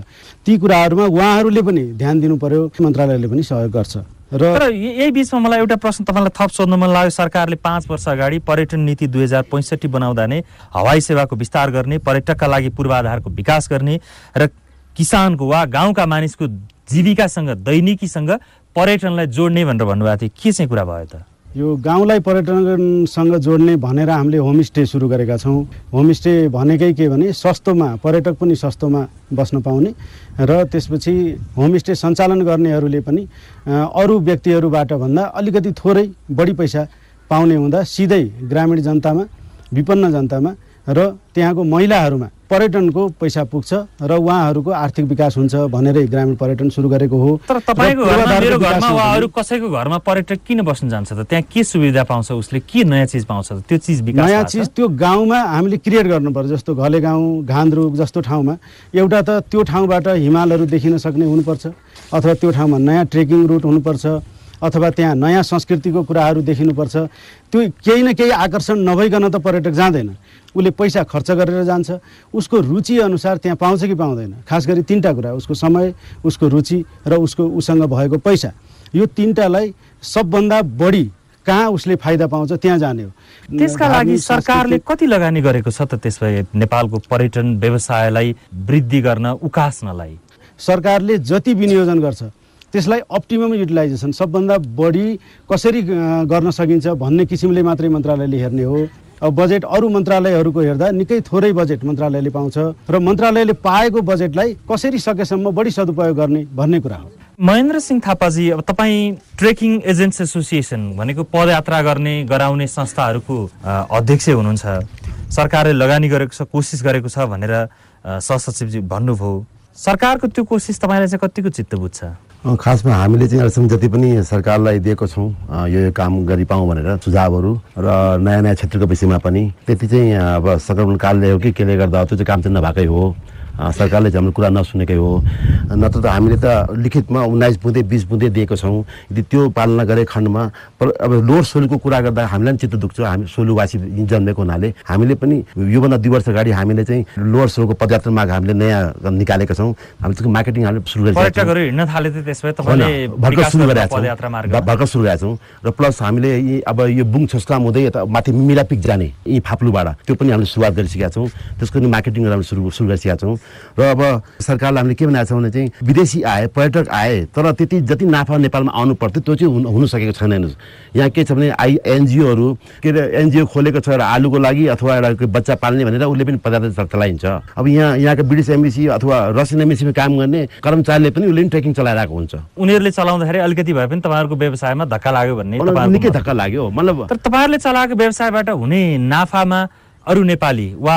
ती कुराहरूमा उहाँहरूले पनि ध्यान दिनु पर्यो मन्त्रालयले पनि सहयोग गर्छ। र यही बिचमा मलाई एउटा प्रश्न तपाईँलाई थप सोध्न मन लाग्यो। सरकारले पाँच वर्ष अगाडि पर्यटन नीति दुई हजार पैँसठी बनाउँदा नै हवाई सेवाको विस्तार गर्ने पर्यटकका लागि पूर्वाधारको विकास गर्ने र किसानको वा गाउँका मानिसको जीविकासँग दैनिकीसँग पर्यटनलाई जोड्ने भनेर भन्नुभएको थियो। के चाहिँ कुरा भयो त? यो गाउँलाई पर्यटनसँग जोड्ने भनेर हामीले होमस्टे सुरु गरेका छौँ। होमस्टे भनेकै के भने सस्तोमा पर्यटक पनि सस्तोमा बस्न पाउने। र त्यसपछि होमस्टे सञ्चालन गर्नेहरूले पनि अरू व्यक्तिहरूबाट भन्दा अलिकति थोरै बढी पैसा पाउने हुँदा सिधै ग्रामीण जनतामा विपन्न जनतामा र त्यहाँको महिलाहरूमा पर्यटनको पैसा पुग्छ र उहाँहरूको आर्थिक विकास हुन्छ भनेरै ग्रामीण पर्यटन सुरु गरेको हो। तर तपाईँको घरमा वा अरू कसैको घरमा पर्यटक किन बस्न जान्छ त? त्यहाँ के सुविधा पाउँछ उसले? के नयाँ चिज पाउँछ त? त्यो चिज विकास नयाँ? चिज त्यो गाउँमा हामीले क्रिएट गर्नु पर्यो जस्तो घले गाउँ घान्द्रुक जस्तो ठाउँमा एउटा त त्यो ठाउँबाट हिमालहरू देखिन सक्ने हुनुपर्छ अथवा त्यो ठाउँमा नयाँ ट्रेकिङ रुट हुनुपर्छ। अथवा त्यहाँ नयाँ संस्कृतिको कुराहरू देखिनुपर्छ त्यो केही न केही आकर्षण नभइकन त पर्यटक जाँदैन। उसले पैसा खर्च गरेर जान्छ उसको रुचि अनुसार त्यहाँ पाउँछ कि पाउँदैन। खास गरी तिनवटा कुरा उसको समय उसको रुचि र उसको उसँग भएको पैसा। यो तिनवटालाई सबभन्दा बढी कहाँ उसले फाइदा पाउँछ त्यहाँ जाने हो। त्यसका लागि सरकारले कति लगानी गरेको छ त त्यस भए नेपालको पर्यटन व्यवसायलाई वृद्धि गर्न उकास्नलाई? सरकारले जति विनियोजन गर्छ त्यसलाई अप्टिमम युटिलाइजेसन सबभन्दा बढी कसरी गर्न सकिन्छ भन्ने किसिमले मात्रै मन्त्रालयले हेर्ने हो। अब बजेट अरू मन्त्रालयहरूको हेर्दा निकै थोरै बजेट मन्त्रालयले पाउँछ र मन्त्रालयले पाएको बजेटलाई कसरी सकेसम्म बढी सदुपयोग गर्ने भन्ने कुरा हो। महेन्द्र सिंह थापाजी अब तपाईँ ट्रेकिङ एजेन्ट्स एसोसिएसन भनेको पदयात्रा गर्ने गराउने संस्थाहरूको अध्यक्ष हुनुहुन्छ। सरकारले लगानी गरेको छ कोसिस गरेको छ भनेर सहसचिवजी भन्नुभयो। सरकारको त्यो कोसिस तपाईँलाई चाहिँ कतिको चित्त बुझ्छ खासमा हामीले चाहिँ अहिलेसम्म जति पनि सरकारलाई दिएको छौँ यो यो काम गरिपाउँ भनेर सुझावहरू र नयाँ नयाँ क्षेत्रको विषयमा पनि त्यति चाहिँ अब सङ्क्रमण कालले हो कि केले गर्दा त्यो चाहिँ काम चाहिँ नभएकै हो। सरकारले चाहिँ हाम्रो कुरा नसुनेकै हो। नत्र त हामीले त लिखितमा उन्नाइस बुँदे बिस बुँदे दिएको छौँ। यदि त्यो पालना गरे खण्डमा अब लोवर सोलुको कुरा गर्दा हामीलाई पनि चित्त दुख्छ। हामी सोलुवासी जन्मेको हुनाले हामीले पनि योभन्दा दुई वर्ष अगाडि हामीले चाहिँ लोवर सोलको पदयात्रा माग हामीले नयाँ निकालेका छौँ। हामीले त्यसको मार्केटिङ हामीले सुरु भर्खर सुरु गरेका छौँ। पदयात्रा मार्ग। भ- भर्खर सुरु गरेका छौँ। र प्लस हामीले यी अब यो बुङ छोस्काम हुँदै यता माथि मिरापिक जाने यी फाप्लुबाट त्यो पनि हामीले सुरुवात गरिसकेका छौँ। त्यसको पनि मार्केटिङ हामीले सुरु सुरु गरिसकेका छौँ। र अब सरकारले हामीले के भनेको छ भने चाहिँ विदेशी आए पर्यटक आए तर त्यति जति नाफा नेपालमा आउनु पर्थ्यो त्यो चाहिँ हुन सकेको छैन हेर्नुहोस्। यहाँ के छ भने आई एनजिओहरू के अरे एनजिओ खोलेको छ एउटा आलुको लागि अथवा एउटा बच्चा पाल्ने भनेर उसले पनि पदयात्रा चलाइन्छ। अब यहाँ यहाँको ब्रिटिस एम्बेसी अथवा रसियन एम्बेसीमा काम गर्ने कर्मचारीले पनि उसले पनि ट्रेकिङ चलाइरहेको हुन्छ। उनीहरूले चलाउँदाखेरि अलिकति भए पनि तपाईँहरूको व्यवसायमा धक्का लाग्यो भन्ने निकै। धक्का लाग्यो मतलब तर तपाईँहरूले चलाएको व्यवसायबाट हुने नाफामा अरू नेपाली वा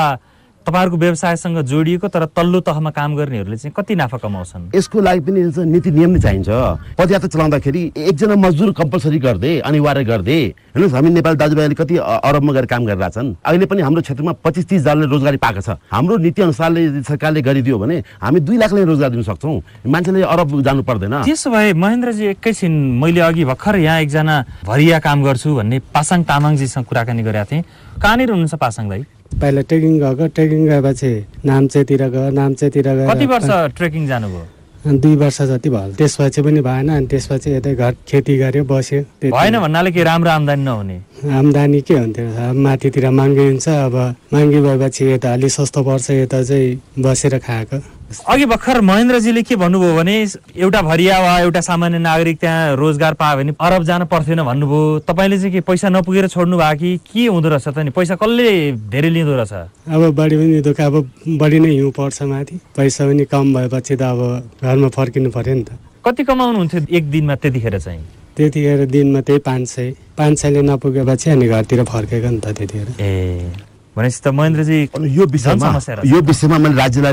तपाईँहरूको व्यवसायसँग जोडिएको तर तल्लो तहमा काम गर्नेहरूले चाहिँ कति नाफा कमाउँछन्? यसको लागि पनि नीति नियम नै चाहिन्छ। पदयात्रा चलाउँदाखेरि एकजना मजदुर कम्पलसरी गर्दे अनिवार्य गर्दे हेर्नुहोस् हामी नेपाली दाजुभाइले कति अरबमा गएर काम गरिरहेछन् अहिले पनि हाम्रो क्षेत्रमा पच्चिस तिसजनाले रोजगारी पाएको छ। हाम्रो नीति अनुसारले सरकारले गरिदियो भने हामी दुई लाखलाई रोजगार दिन सक्छौँ। मान्छेले अरब जानु पर्दैन। त्यसो भए महेन्द्रजी एकैछिन मैले अघि भर्खर यहाँ एकजना भरिया काम गर्छु भन्ने पासाङ तामाङजीसँग कुराकानी गरेका थिएँ। कहाँनिर हुनुहुन्छ पासाङ दाई? पहिला ट्रेकिङ गएको ट्रेकिङ गएपछि नाम्चेतिर गयो नाम्चेतिर गएर कति वर्ष ट्रेकिङ जानुभयो? दुई वर्ष जति भयो। त्यसपछि पनि भएन अनि त्यसपछि यतै घर खेती गर्यो बस्यो। भएन भन्नाले के राम्रो आम्दानी नहुने? आम्दानी के हुन्थ्यो? अब माथितिर महँगी हुन्छ अब महँगी भएपछि यता अलिक सस्तो पर्छ यता चाहिँ बसेर खाएको। अघि भर्खर महेन्द्रजीले के भन्नुभयो भने एउटा भरिया वा एउटा सामान्य नागरिक त्यहाँ रोजगार पायो भने अरब जान पर्थेन भन्नुभयो। तपाईँले चाहिँ के पैसा नपुगेर छोड्नु भयो कि के हुँदो रहेछ त नि? पैसा कसले धेरै लिँदो रहेछ? अब बढी पनि दुःख अब बढी नै हिउँ पर्छ माथि। पैसा पनि कम भएपछि त अब घरमा फर्किनु पर्यो नि त। कति कमाउनुहुन्थ्यो एक दिनमा त्यतिखेर चाहिँ? त्यतिखेर दिनमा त्यही पाँच सय। पाँच सयले नपुगेपछि अनि घरतिर फर्केको नि त त्यतिखेर। ए। भनेपछि त महेन्द्रजी यो विषयमा। यो विषयमा मैले राज्यलाई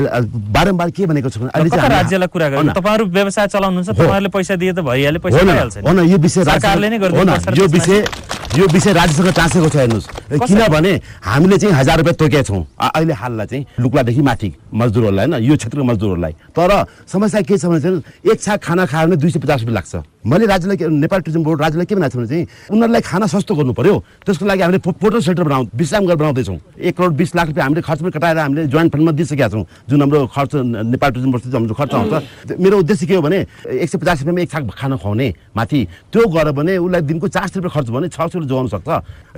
बारम्बार के भनेको छु राज्यलाई कुरा गर्नु। तपाईँहरू व्यवसाय चलाउनुहुन्छ। तपाईँहरूले पैसा दिए त भइहाल्यो पैसा यो विषय सरकारले नै गरिदिनु यो विषय यो विषय राज्यसँग टाँसेको छ हेर्नुहोस् किनभने हामीले चाहिँ हजार रुपियाँ तोकेका छौँ अहिले हाललाई चाहिँ लुक्लादेखि माथि मजदुरहरूलाई होइन यो क्षेत्रको मजदुरहरूलाई तर समस्या के छ भने चाहिँ एक छाक खाना खायो भने दुई सय पचास रुपियाँ लाग्छ मैले राज्यलाई नेपाल टुरिज्म बोर्ड राज्यलाई के भनेको छु भने चाहिँ उनीहरूलाई खाना सस्तो गर्नु पर्यो। त्यसको लागि हामीले पोर्टल सेन्टर बनाउ विश्राम गरेर बनाउँदैछौँ। एक करोड बिस लाख रुपियाँ हामीले खर्च पनि कटाएर हामीले जोइन्ट फन्डमा दिइसकेका छौँ जुन हाम्रो खर्च नेपाल टुरिज्म बोर्डले हाम्रो खर्च आउँछ मेरो उद्देश्य के हो भने एक सय पचास रुपियाँमा एक छाक खाना खुवाउने माथि त्यो गर्यो भने उसलाई दिनको चार सय रुपियाँ खर्च भने छ सय जोगाउन सक्छ।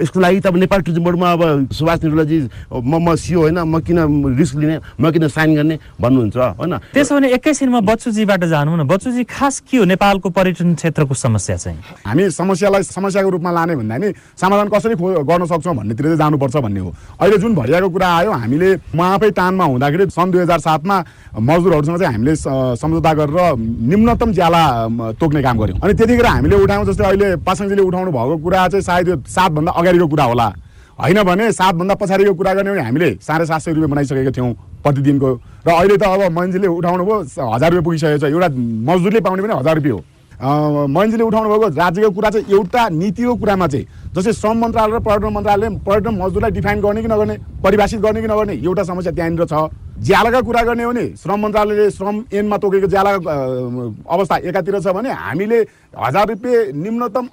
यसको लागि त अब नेपाल टुरिज्म बोर्डमा अब सुभाष निरुलाजी म म सिओ होइन म किन रिस्क लिने म किन साइन गर्ने भन्नुहुन्छ होइन? त्यसो भने एकैछिनमा बच्चुजीबाट जानु न। बच्चुजी खास के हो नेपालको पर्यटन क्षेत्रको समस्या चाहिँ? हामी समस्यालाई समस्याको रूपमा लाने भन्दा नि समाधान कसरी गर्न सक्छौँ भन्नेतिर चाहिँ जानुपर्छ भन्ने हो। अहिले जुन भरियाको कुरा आयो हामीले म आफै टानमा हुँदाखेरि सन् दुई हजार सातमा मजदुरहरूसँग चाहिँ हामीले सम्झौता गरेर निम्नतम ज्याला तोक्ने काम गऱ्यौँ। अनि त्यतिखेर हामीले उठायौँ जस्तै अहिले पासाङजीले उठाउनु भएको कुरा चाहिँ सायद यो सातभन्दा अगाडिको कुरा होला। होइन भने सातभन्दा पछाडिको कुरा गर्ने भने हामीले साढे सात सय रुपियाँ बनाइसकेको थियौँ प्रतिदिनको। र अहिले त अब मान्छेले उठाउनु भयो हजार रुपियाँ पुगिसकेको छ। एउटा मजदुरले पाउने पनि हजार रुपियाँ हो। महेन्द्रले उठाउनु भएको राज्यको कुरा चाहिँ एउटा नीतिको कुरामा चाहिँ जस्तै श्रम मन्त्रालय र पर्यटन मन्त्रालयले पर्यटन मजदुरलाई डिफाइन गर्ने कि नगर्ने परिभाषित गर्ने कि नगर्ने एउटा समस्या त्यहाँनिर छ। ज्यालाका कुरा गर्ने हो भने श्रम मन्त्रालयले श्रम ऐनमा तोकेको ज्याला अवस्था एकातिर छ भने हामीले हजार रुपियाँ निम्नतम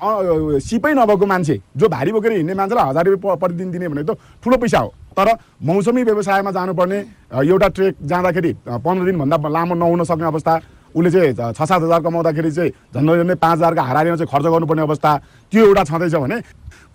सिपै नभएको मान्छे जो भारी बोकेर हिँड्ने मान्छेलाई हजार रुपियाँ प्रतिदिन दिने भनेको त ठुलो पैसा हो। तर मौसमी व्यवसायमा जानुपर्ने एउटा ट्रेक जाँदाखेरि पन्ध्र दिनभन्दा लामो नहुन सक्ने अवस्था उसले चाहिँ छ सात हजार कमाउँदाखेरि चाहिँ झन्डै झन्डै पाँच हजारको हाराहारीमा चाहिँ खर्च गर्नुपर्ने अवस्था त्यो एउटा छँदैछ भने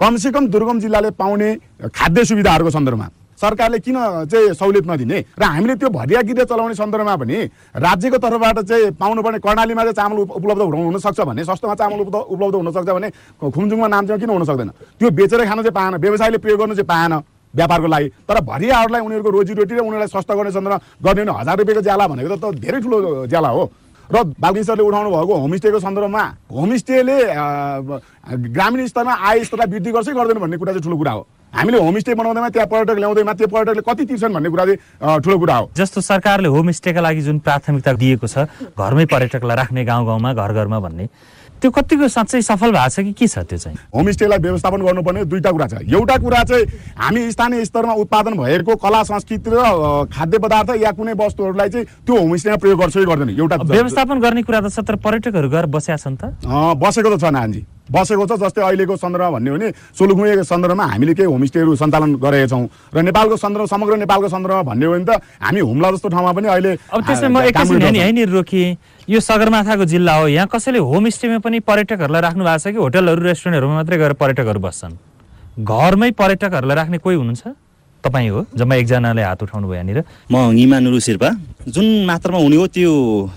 कमसेकम दुर्गम जिल्लाले पाउने खाद्य सुविधाहरूको सन्दर्भमा सरकारले किन चाहिँ सहुलियत नदिने? र हामीले त्यो भरिया गिरे चलाउने सन्दर्भमा पनि राज्यको तर्फबाट चाहिँ पाउनुपर्ने कर्णालीमा चाहिँ चामल उप- उपलब्ध हुन हुन सक्छ भने सस्तोमा चामल उपलब्ध उपलब्ध हुन सक्छ भने खुम्चुङमा नाम्चीमा किन हुन सक्दैन? त्यो बेचेर खान चाहिँ पाएन व्यवसायले प्रयोग गर्नु चाहिँ पाएन व्यापारको लागि। तर भरियाहरूलाई उनीहरूको रोजीरोटी र उनीहरूलाई सस्तो गर्ने सन्दर्भमा गर्ने भने हजार रुपियाँको ज्याला भनेको त धेरै ठुलो ज्याला हो। र बालकृष्ण उठाउनु भएको होमस्टेको सन्दर्भमा होमस्टेले ग्रामीण स्तरमा आय स्तरलाई वृद्धि गर्छ गर्दैन भन्ने कुरा चाहिँ ठुलो कुरा हो। हामीले होमस्टे बनाउँदैमा त्यहाँ पर्यटक ल्याउँदैमा त्यो पर्यटकले कति तिर्छन् भन्ने कुरा चाहिँ ठुलो कुरा हो। जस्तो सरकारले होमस्टेका लागि जुन प्राथमिकता दिएको छ घरमै पर्यटकलाई राख्ने गाउँ गाउँमा घर घरमा भन्ने। त्यो कतिको साँच्चै सफल भएको छ कि के छ त्यो चाहिँ? होमस्टेलाई व्यवस्थापन गर्नुपर्ने दुईवटा कुरा छ। एउटा कुरा चाहिँ हामी स्थानीय स्तरमा उत्पादन भएको कला संस्कृति र खाद्य पदार्थ या कुनै वस्तुहरूलाई चाहिँ त्यो होमस्टेमा प्रयोग गर्छ कि गर्दैन। एउटा व्यवस्थापन गर्ने कुरा त छ तर पर्यटकहरू गएर बसेका छन् त? बसेको त छ नानजी। बसेको छ जस्तै अहिलेको सन्दर्भमा भन्ने हो भने सोलुखुम्बुको सन्दर्भमा हामीले केही होमस्टेहरू सञ्चालन गरेका छौँ। र नेपालको सन्दर्भ समग्र नेपालको सन्दर्भमा भन्ने हो भने त हामी हुम्ला जस्तो ठाउँमा पनि अहिले अब त्यसमा म एकैछिन गरिरहेछौँ। यो सगरमाथाको जिल्ला हो। यहाँ कसैले होमस्टेमा पनि पर्यटकहरूलाई राख्नु भएको छ कि होटलहरू रेस्टुरेन्टहरूमा मात्रै गएर पर्यटकहरू बस्छन्? घरमै पर्यटकहरूलाई राख्ने कोही हुनुहुन्छ? तपाईँ हो जम्मा एकजनाले हात उठाउनु भयो यहाँनिर। म हिमा नुरु शेर्पा। जुन मात्रामा हुने हो त्यो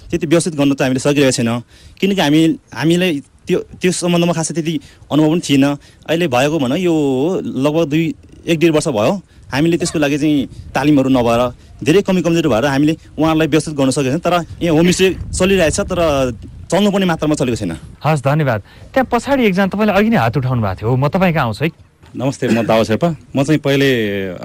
त्यति व्यवस्थित गर्न त हामीले सकिरहेको छैन। किनकि हामी हामीलाई त्यो त्यो सम्बन्धमा खासै त्यति अनुभव पनि थिएन। अहिले भएको भनौँ यो लगभग दुई एक डेढ वर्ष भयो। हामीले त्यसको लागि चाहिँ तालिमहरू नभएर धेरै कमी कमजोरी भएर हामीले उहाँहरूलाई व्यवस्थित गर्न सकेको छैन तर यहाँ होमस्टे चलिरहेछ तर चल्नुपर्ने मात्रामा चलेको छैन। हस् धन्यवाद। त्यहाँ पछाडि एकजना तपाईँले अघि नै हात उठाउनु भएको थियो। म तपाईँ कहाँ आउँछु है? नमस्ते म दावा शेर्पा। म चाहिँ पहिले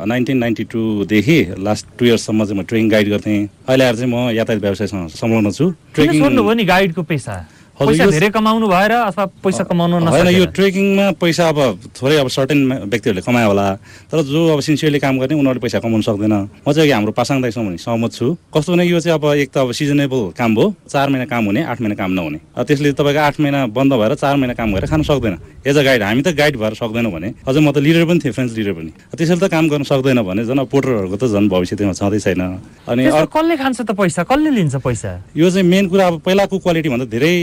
नाइन्टिन नाइन्टी टूदेखि लास्ट टु इयर्ससम्म चाहिँ म ट्रेकिङ गाइड गर्थेँ। अहिले आएर चाहिँ म यातायात व्यवसायसँग संलग्न छु। नि गाइडको पैसा? पैसा धेरै कमाउनु भएर अथवा पैसा कमाउनु होइन यो? ट्रेकिङमा पैसा अब थोरै अब सर्टेन व्यक्तिहरूले कमायो होला। तर जो अब सिन्सियरली काम गर्ने उनीहरूले पैसा कमाउनु सक्दैन। म चाहिँ हाम्रो पासाङ दाइसँग भने सहमत छु। कस्तो भने यो चाहिँ अब एक त अब सिजनेबल काम भयो चार महिना काम हुने आठ महिना काम नहुने। त्यसले तपाईँको आठ महिना बन्द भएर चार महिना काम गरेर खानु सक्दैन। एज अ गाइड हामी त गाइड भएर सक्दैनौँ भने। अझ म त लिडर पनि थिएँ फ्रेन्च लिडर पनि। त्यसैले त काम गर्न सक्दैन भने झन् अब पोर्टरहरूको त झन् भविष्य त्यसमा छँदै छैन। अनि कसले खान्छ त पैसा? कसले लिन्छ पैसा? यो चाहिँ मेन कुरा अब पहिलाको क्वालिटी भन्दा धेरै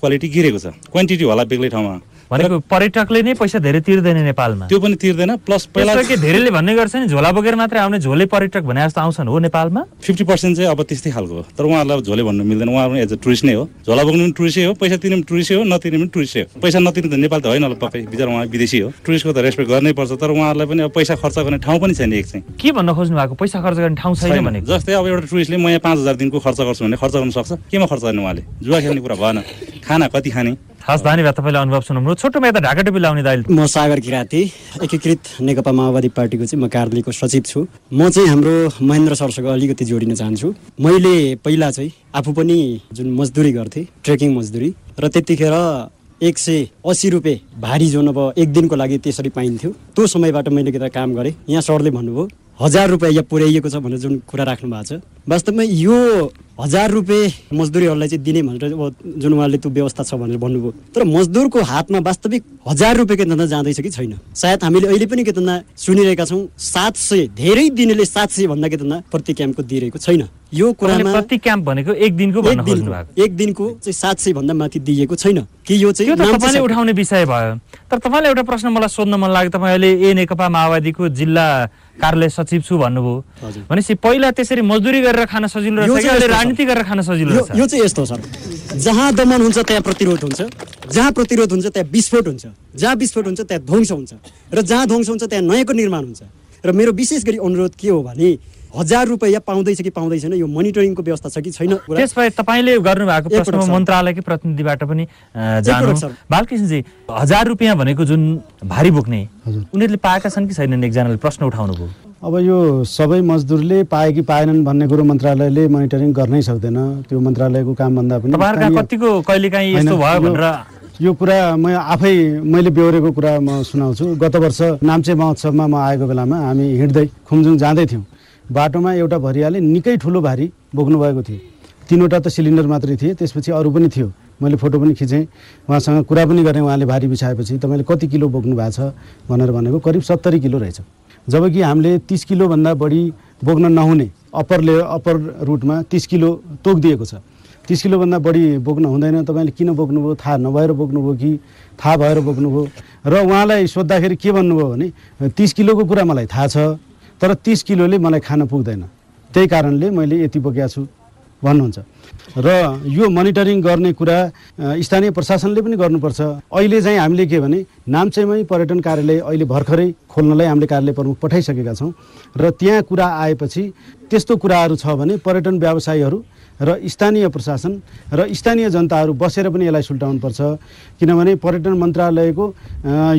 क्वालिटी गिरेको छ? क्वान्टिटी होला बेग्लै ठाउँमा। भनेको पर्यटकले नै पैसा धेरै तिर्दैन नेपालमा। त्यो पनि तिर्दैन प्लस पहिला के धेरैले भन्ने गर्छ नि झोला बोकेर मात्रै आउने झोले पर्यटक भने जस्तो आउँछन् हो नेपालमा। फिफ्टी पर्सेन्ट चाहिँ अब त्यस्तै खालको हो। तर उहाँहरूलाई झोले भन्नु मिल्दैन उहाँहरू एज अ टुरिस्ट नै हो। झोला बोक्नु पनि टुरिस्टै हो पैसा तिर्नु पनि टुरिस्टै हो नतिर्नु पनि टुरिस्टै हो। पैसा नतिर्नु त नेपाल त होइन होला पक्कै बिचरा उहाँ विदेशी हो। टुरिस्टको त रेस्पेक्ट गर्नै पर्छ तर उहाँहरूलाई पनि अब पैसा खर्च गर्ने ठाउँ पनि छैन एक चाहिँ। के भन्न खोज्नु भएको? पैसा खर्च गर्ने ठाउँ छैन। भनेको। जस्तै अब एउटा टुरिस्टले म यहाँ पाँच हजार दिनको खर्च गर्छु भने खर्च गर्न सक्छ? केमा खर्च गर्ने उहाँले? जुवा खेल्ने कुरा भएन। खाना कति खाने? धन्यवाद तपाईँले अनुभव सुनाउनु छोटोमा यता ढाका टोपी लाउने दाइले। म सागर किराँती एकीकृत नेकपा माओवादी पार्टीको चाहिँ म कार्यालयको सचिव छु। म चाहिँ हाम्रो महेन्द्र सरसँग अलिकति जोडिन चाहन्छु। मैले पहिला चाहिँ आफू पनि जुन मजदुरी गर्थेँ ट्रेकिङ मजदुरी र त्यतिखेर एक सय अस्सी रुपियाँ भारी जुन अब एक दिनको लागि त्यसरी पाइन्थ्यो। त्यो समयबाट मैले काम गरेँ। यहाँ सरले भन्नुभयो हजार रुपियाँ यहाँ पुर्याइएको छ भनेर जुन कुरा राख्नु भएको छ। वास्तवमा यो हजार रुपियाँ मजदुरीहरूलाई चाहिँ दिने भनेर जुन उहाँले त्यो व्यवस्था छ भनेर भन्नुभयो। तर मजदुरको हातमा वास्तविक हजार रुपियाँ के धन्दा जाँदैछ कि छैन। सायद हामीले अहिले पनि के धन्दा सुनिरहेका छौँ सात सय धेरै दिनेले सात सय भन्दा के धन्दा प्रति क्याम्पको दिइरहेको छैन। यो कुरामा प्रति क्याम्प भनेको एक दिनको एक भएको एक दिनको चाहिँ सात सय भन्दा माथि दिइएको छैन। कि यो चाहिँ तपाईँले उठाउने विषय भयो। तर तपाईँलाई एउटा प्रश्न मलाई सोध्न मन लाग्यो। तपाईँ अहिले ए नेकपा माओवादीको जिल्ला कार्यालय सचिव छु भन्नुभयो। भनेपछि पहिला त्यसरी मजदुरी गरेर खान सजिलो रहेछ। राजनीति गरेर खान सजिलो रहेछ? यो चाहिँ यस्तो छ। जहाँ दमन हुन्छ त्यहाँ प्रतिरोध हुन्छ। जहाँ प्रतिरोध हुन्छ त्यहाँ विस्फोट हुन्छ। जहाँ विस्फोट हुन्छ त्यहाँ ध्वंस हुन्छ। र जहाँ ध्वंस हुन्छ त्यहाँ नयाँको निर्माण हुन्छ। र मेरो विशेष गरी अनुरोध के हो भने हजार रुपियाँ पाउँदैछ कि पाउँदैछैन यो मोनिटरिङको व्यवस्था छ कि छैन त्यसबाहेक तपाईँले गर्नुभएको एकपटक प्रश्नमा सर। मन्त्रालयकै प्रतिनिधिबाट पनि जानु। बालकृष्णजी हजार रुपियाँ भनेको जुन भारी बोक्ने उनीहरूले पाएका छन् कि छैनन् एकजनाले प्रश्न उठाउनु भयो अब यो सबै मजदुरले पाए कि पाएनन् भन्ने कुरो मन्त्रालयले मोनिटरिङ गर्नै सक्दैन। त्यो मन्त्रालयको कामभन्दा पनि कतिको कहिलेकाहीँ होइन, यस्तो भयो यो- भनेर? यो कुरा म आफै मैले बेहोरेको कुरा म सुनाउँछु। गत वर्ष नाम्चे महोत्सवमा म आएको बेलामा हामी हिँड्दै खुम्जुङ जाँदै थियौँ। बाटोमा एउटा भरियाले निकै ठुलो भारी बोक्नु भएको थियो। तिनवटा त सिलिन्डर मात्रै थिए त्यसपछि अरू पनि थियो। मैले फोटो पनि खिचेँ उहाँसँग कुरा पनि गरेँ उहाँले भारी बिछाएपछि तपाईँले कति किलो बोक्नु भएको छ? भनेर भनेको करिब सत्तरी किलो रहेछ। जबकि हामीले तिस किलोभन्दा बढी बोक्न नहुने अप्पर ले अप्पर रुटमा तिस किलो तोकिदिएको छ। तिस किलोभन्दा बढी बोक्न हुँदैन। तपाईँले किन बोक्नुभयो? थाहा नभएर बोक्नुभयो कि? थाहा भएर बोक्नुभयो? र उहाँलाई सोद्धाखेरि के भन्नुभयो भने तिस किलोको कुरा मलाई थाहा छ। तर तिस किलोले मलाई खान पुग्दैन। त्यही कारणले मैले यति बोकेको छु भन्नुहुन्छ। र यो मोनिटरिङ गर्ने कुरा स्थानीय प्रशासनले पनि गर्नुपर्छ। अहिले चाहिँ हामीले के भने नाम्चेमै पर्यटन कार्यालय अहिले भर्खरै खोल्नलाई हामीले कार्यालय प्रमुख पठाइसकेका छौँ। र त्यहाँ कुरा आएपछि त्यस्तो कुराहरू छ भने पर्यटन व्यवसायीहरू र स्थानीय प्रशासन र स्थानीय जनताहरू बसेर पनि यसलाई सुल्टाउनुपर्छ। किनभने पर्यटन मन्त्रालयको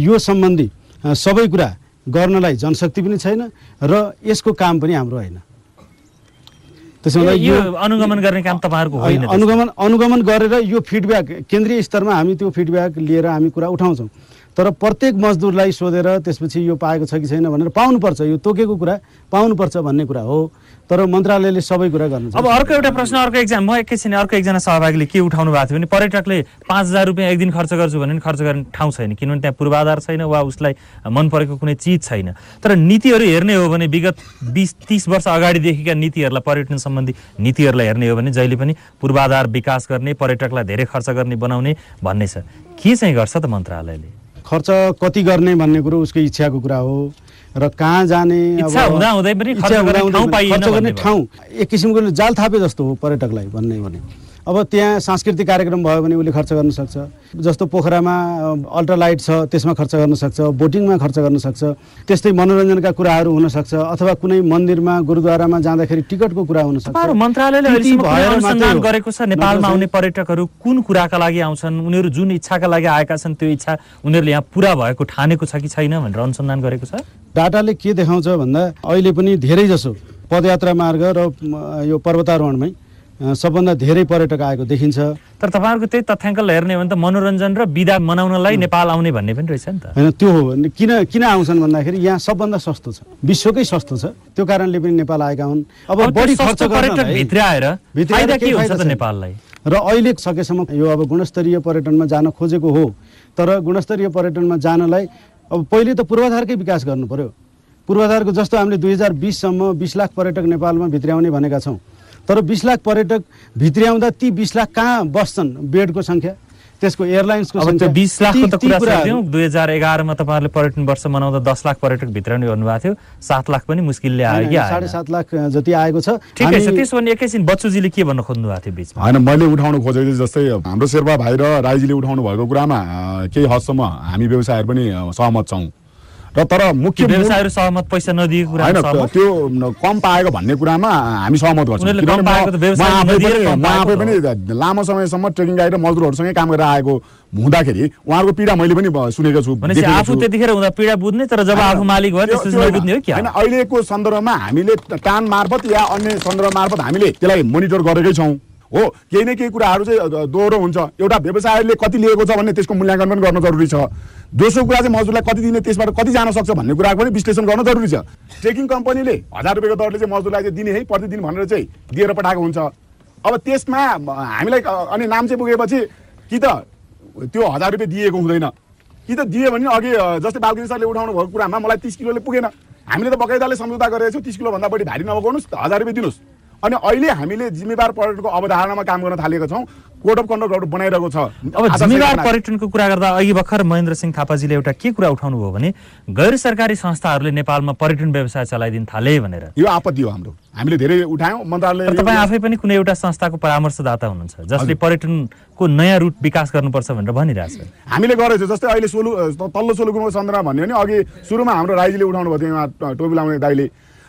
यो सम्बन्धी सबै कुरा गर्नलाई जनशक्ति पनि छैन र यसको काम पनि हाम्रो होइन। त्यसो हुँदा यो अनुगमन गर्ने काम तपाईँहरूको होइन। अनुगमन अनुगमन गरेर यो फिडब्याक केन्द्रीय स्तरमा हामी त्यो फिडब्याक लिएर हामी कुरा उठाउँछौँ। तर प्रत्येक मजदुरलाई सोधेर त्यसपछि यो पाएको छ कि छैन भनेर पाउनुपर्छ यो तोकेको कुरा पाउनुपर्छ भन्ने कुरा हो। तर मन्त्रालयले सबै कुरा गर्नु अब अर्को एउटा प्रश्न अर्को एकजना म एकैछिन अर्को एकजना सहभागीले के उठाउनु भएको थियो भने पर्यटकले पाँच हजार रुपियाँ एक दिन खर्च गर्छु भने खर्च गर्ने ठाउँ छैन किनभने त्यहाँ पूर्वाधार छैन वा उसलाई मन परेको कुनै चिज छैन। तर नीतिहरू हेर्ने हो भने विगत बिस तिस वर्ष अगाडिदेखिका नीतिहरूलाई पर्यटन सम्बन्धी नीतिहरूलाई हेर्ने हो भने जहिले पनि पूर्वाधार विकास गर्ने पर्यटकलाई धेरै खर्च गर्ने बनाउने भन्ने छ। के चाहिँ गर्छ त मन्त्रालयले? खर्च कति गर्ने भन्ने कुरो उसको इच्छाको कुरा हो। र कहाँ जाने हुँदाहुँदै पनि खर्च गर्ने ठाउँ एक किसिमको जाल थापे जस्तो हो पर्यटकलाई भन्ने भने। अब त्यहाँ सांस्कृतिक कार्यक्रम भयो भने उसले खर्च गर्न सक्छ। जस्तो पोखरामा अल्ट्रा लाइट छ त्यसमा खर्च गर्न सक्छ बोटिङमा खर्च गर्न सक्छ त्यस्तै मनोरञ्जनका कुराहरू हुनसक्छ अथवा कुनै मन्दिरमा गुरुद्वारामा जाँदाखेरि टिकटको कुरा हुनसक्छ मन्त्रालयले। गरेको छ? नेपालमा आउने पर्यटकहरू कुन कुराका लागि आउँछन्? उनीहरू जुन इच्छाका लागि आएका छन् त्यो इच्छा उनीहरूले यहाँ पुरा भएको ठानेको छ कि छैन भनेर अनुसन्धान गरेको छ? डाटाले के देखाउँछ भन्दा अहिले पनि धेरै जसो पदयात्रा मार्ग र यो पर्वतारोहणमै सबभन्दा धेरै पर्यटक आएको देखिन्छ। तर तपाईँहरूको त्यही तथ्याङ्कलाई हेर्ने हो भने त मनोरञ्जन र बिदा मनाउनलाई नेपाल आउने भन्ने पनि रहेछ नि त। होइन त्यो हो किन किन आउँछन् भन्दाखेरि यहाँ सबभन्दा सस्तो छ। विश्वकै सस्तो छ। त्यो कारणले पनि नेपाल आएका हुन्। अब बढी खर्च पर्यटक भित्र आएर। नेपाललाई? र अहिले सकेसम्म यो अब गुणस्तरीय पर्यटनमा जान खोजेको हो। तर गुणस्तरीय पर्यटनमा जानलाई अब पहिले त पूर्वाधारकै विकास गर्नु पर्यो। पूर्वाधारको जस्तो हामीले दुई हजार बिससम्म बिस लाख पर्यटक नेपालमा भित्र्याउने भनेका छौँ। तर बिस लाख पर्यटक भित्र्याउँदा ती बिस लाख कहाँ बस्छन् बेडको सङ्ख्या? त्यसको एयरलाइन्सको बिस लाखको ती- कुरा दुई हजार एघारमा तपाईँहरूले पर्यटन वर्ष मनाउँदा दस लाख पर्यटक भित्राउने भन्नुभएको थियो। सात लाख पनि मुस्किलले आयो कि साढे सात लाख जति आएको छ। ठिकै छ त्यसो भने एकैछिन बच्चुजीले के भन्न खोज्नु भएको थियो बिचमा? होइन मैले उठाउनु खोजेको चाहिँ जस्तै हाम्रो शेर्पा भाइ र राईजीले उठाउनु भएको कुरामा केही हदसम्म हामी व्यवसायहरू पनि सहमत छौँ। र तर मुख्य व्यवसायहरू सहमत पैसा नदिएको कुरा होइन त्यो कम पाएको भन्ने कुरामा हामी सहमत गर्छौँ। म- आफै पनि- लामो समयसम्म ट्रेकिङ गाइड र मजदुरहरूसँगै काम गरेर आएको हुँदाखेरि उहाँहरूको पीडा मैले पनि सुनेको छु आफू। त्यतिखेर हुँदा पीडा बुझ्ने तर जब आफू मालिक भयो। नबुझ्ने हो होइन अहिलेको सन्दर्भमा हामीले टान मार्फत या अन्य सन्दर्भ मार्फत हामीले त्यसलाई मोनिटर गरेकै छौँ। हो केही न केही कुराहरू चाहिँ दोहोरो हुन्छ। एउटा व्यवसायले कति लिएको छ भन्ने त्यसको मूल्याङ्कन पनि गर्न जरुरी छ। दोस्रो कुरा चाहिँ मजदुरलाई कति दिने त्यसबाट कति जान सक्छ भन्ने कुराको पनि विश्लेषण गर्न जरुरी छ। ट्रेकिङ कम्पनीले हजार रुपियाँको दरले चाहिँ मजदुरलाई चाहिँ दिने है प्रतिदिन भनेर चाहिँ दिएर पठाएको हुन्छ। अब त्यसमा हामीलाई अनि नाम चाहिँ पुगेपछि कि त त्यो हजार रुपियाँ दिएको हुँदैन। कि त दियो भने अघि जस्तै बालकृष्ण सरले उठाउनु भएको कुरामा मलाई तिस किलोले पुगेन। हामीले त बकाइदाले सम्झौता गरेको छौँ तिस किलोभन्दा बढी भारी नबगाउनुहोस् हजार रुपियाँ दिनुहोस्। अनि अहिले हामीले जिम्मेवार पर्यटनको अवधारणामा काम गर्न थालेका छौँ। कोड अफ कन्डक्टहरू बनाइरहेको छ। अब जिम्मेवार पर्यटनको कुरा गर्दा अघि भर्खर महेन्द्र सिंह थापाजीले एउटा के कुरा उठाउनु भयो भने गैर सरकारी संस्थाहरूले नेपालमा पर्यटन व्यवसाय चलाइदिन थाले भनेर। यो आपत्ति हो हाम्रो। हामीले धेरै उठायौँ मन्त्रालय तर तपाईँ आफै पनि कुनै एउटा संस्थाको परामर्शदाता हुनुहुन्छ जसले पर्यटनको नयाँ रुट विकास गर्नुपर्छ भनेर भनिरहेछ हामीले गरेको छौँ जस्तै अहिले सोलु तल्लो सोलुकुमको सन्दर्भमा भन्यो भने अघि सुरुमा हाम्रो राईजीले उठाउनु भएको थियो टोपी लाउने दाइले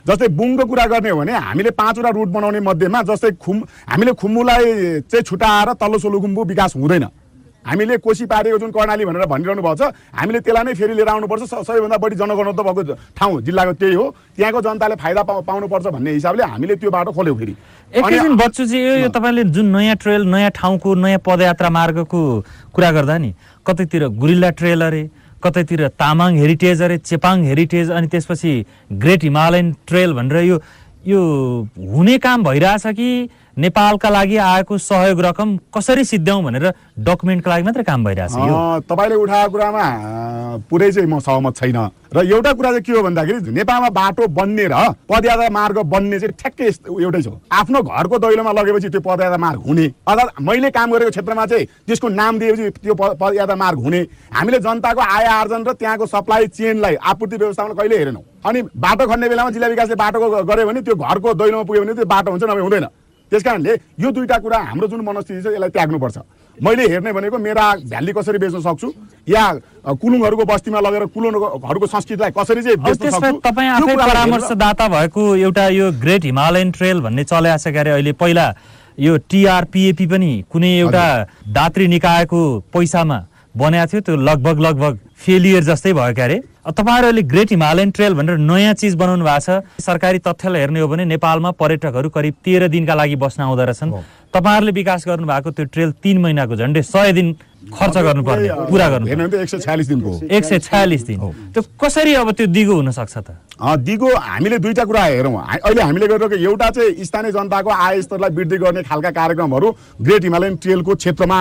जस्तै बुङको कुरा गर्ने हो भने हामीले पाँचवटा रुट बनाउने मध्येमा जस्तै खुम हामीले खुम्बुलाई चाहिँ छुट्याएर तल्लो सोलुखुम्बु विकास हुँदैन। हामीले कोसी पारेको जुन कर्णाली भनेर भनिरहनु भएको छ हामीले त्यसलाई नै फेरि लिएर आउनुपर्छ। सबैभन्दा बढी जनघनत्व भएको ठाउँ जिल्लाको त्यही हो। त्यहाँको जनताले फाइदा पाउ पाउनुपर्छ भन्ने हिसाबले हामीले त्यो बाटो खोल्यौँ फेरि। एकैछिन बच्चुजी यो तपाईँले जुन नयाँ ट्रेल नयाँ ठाउँको नयाँ पदयात्रा मार्गको कुरा गर्दा नि कतैतिर गुरिल्ला ट्रेल अरे कतैतिर तामाङ हेरिटेज अरे चेपाङ हेरिटेज अनि त्यसपछि ग्रेट हिमालयन ट्रेल भनेर यो यो हुने काम भइरहेछ कि नेपालका लागि आएको सहयोग रकम कसरी सिद्ध्याउँ भनेर डकुमेन्टको लागि मात्रै काम भइरहेछ यो। अँ, तपाईँले उठाएको कुरामा पुरै चाहिँ म सहमत छैन। र एउटा कुरा चाहिँ के हो भन्दाखेरि नेपालमा बाटो बन्ने र पदयात्रा मार्ग बन्ने चाहिँ ठ्याक्कै एउटै छ। आफ्नो घरको दैलोमा लगेपछि त्यो पदयात्रा मार्ग हुने। अर्थात् मैले काम गरेको क्षेत्रमा चाहिँ त्यसको नाम दिएपछि त्यो पदयात्रा मार्ग हुने। हामीले जनताको आय आर्जन र त्यहाँको सप्लाई चेनलाई आपूर्ति व्यवस्थापन कहिले हेरेनौँ। अनि बाटो खन्ने बेलामा जिल्ला विकासले बाटोको ग- गर्यो भने त्यो घरको दैलोमा पुग्यो भने त्यो बाटो हुन्छ नभए हुँदैन। त्यस कारणले यो दुईटा कुरा हाम्रो जुन मनस्थिति छ यसलाई त्याग्नुपर्छ। मैले हेर्ने भनेको मेरा भ्याली कसरी बेच्न सक्छु या कुलुङहरूको बस्तीमा लगेर कुलुङहरूको संस्कृतिलाई कसरी चाहिँ बेच्न सक्छु तपाईँ आफै परामर्शदाता भएको एउटा यो ग्रेट हिमालयन ट्रेल भन्ने चलाएको छ क्यारे अहिले पहिला यो टिआरपिएपी पनि कुनै एउटा दात्री निकायको पैसामा बनाएको थियो त्यो लगभग लगभग फेलियर जस्तै भयो क्यारे। तपाईँहरूले ग्रेट हिमालयन ट्रेल भनेर नयाँ चिज बनाउनु भएको छ। सरकारी तथ्यलाई हेर्ने हो भने नेपालमा पर्यटकहरू करिब तेह्र दिनका लागि बस्न आउँदो रहेछन् तपाईँहरूले विकास गर्नुभएको त्यो ट्रेल तिन महिनाको झन्डै सय दिन खर्च गर्नुपर्ने पुरा गर्नु एक सय छ्यालिस दिनको एक सय छयालिस दिन। त्यो कसरी अब त्यो दिगो हुन सक्छ त दिगो हामीले दुईटा कुरा हेरौँ। अहिले हामीले गरिरहेको एउटा चाहिँ स्थानीय जनताको आय स्तरलाई वृद्धि गर्ने खालका कार्यक्रमहरू ग्रेट हिमालयन ट्रेलको क्षेत्रमा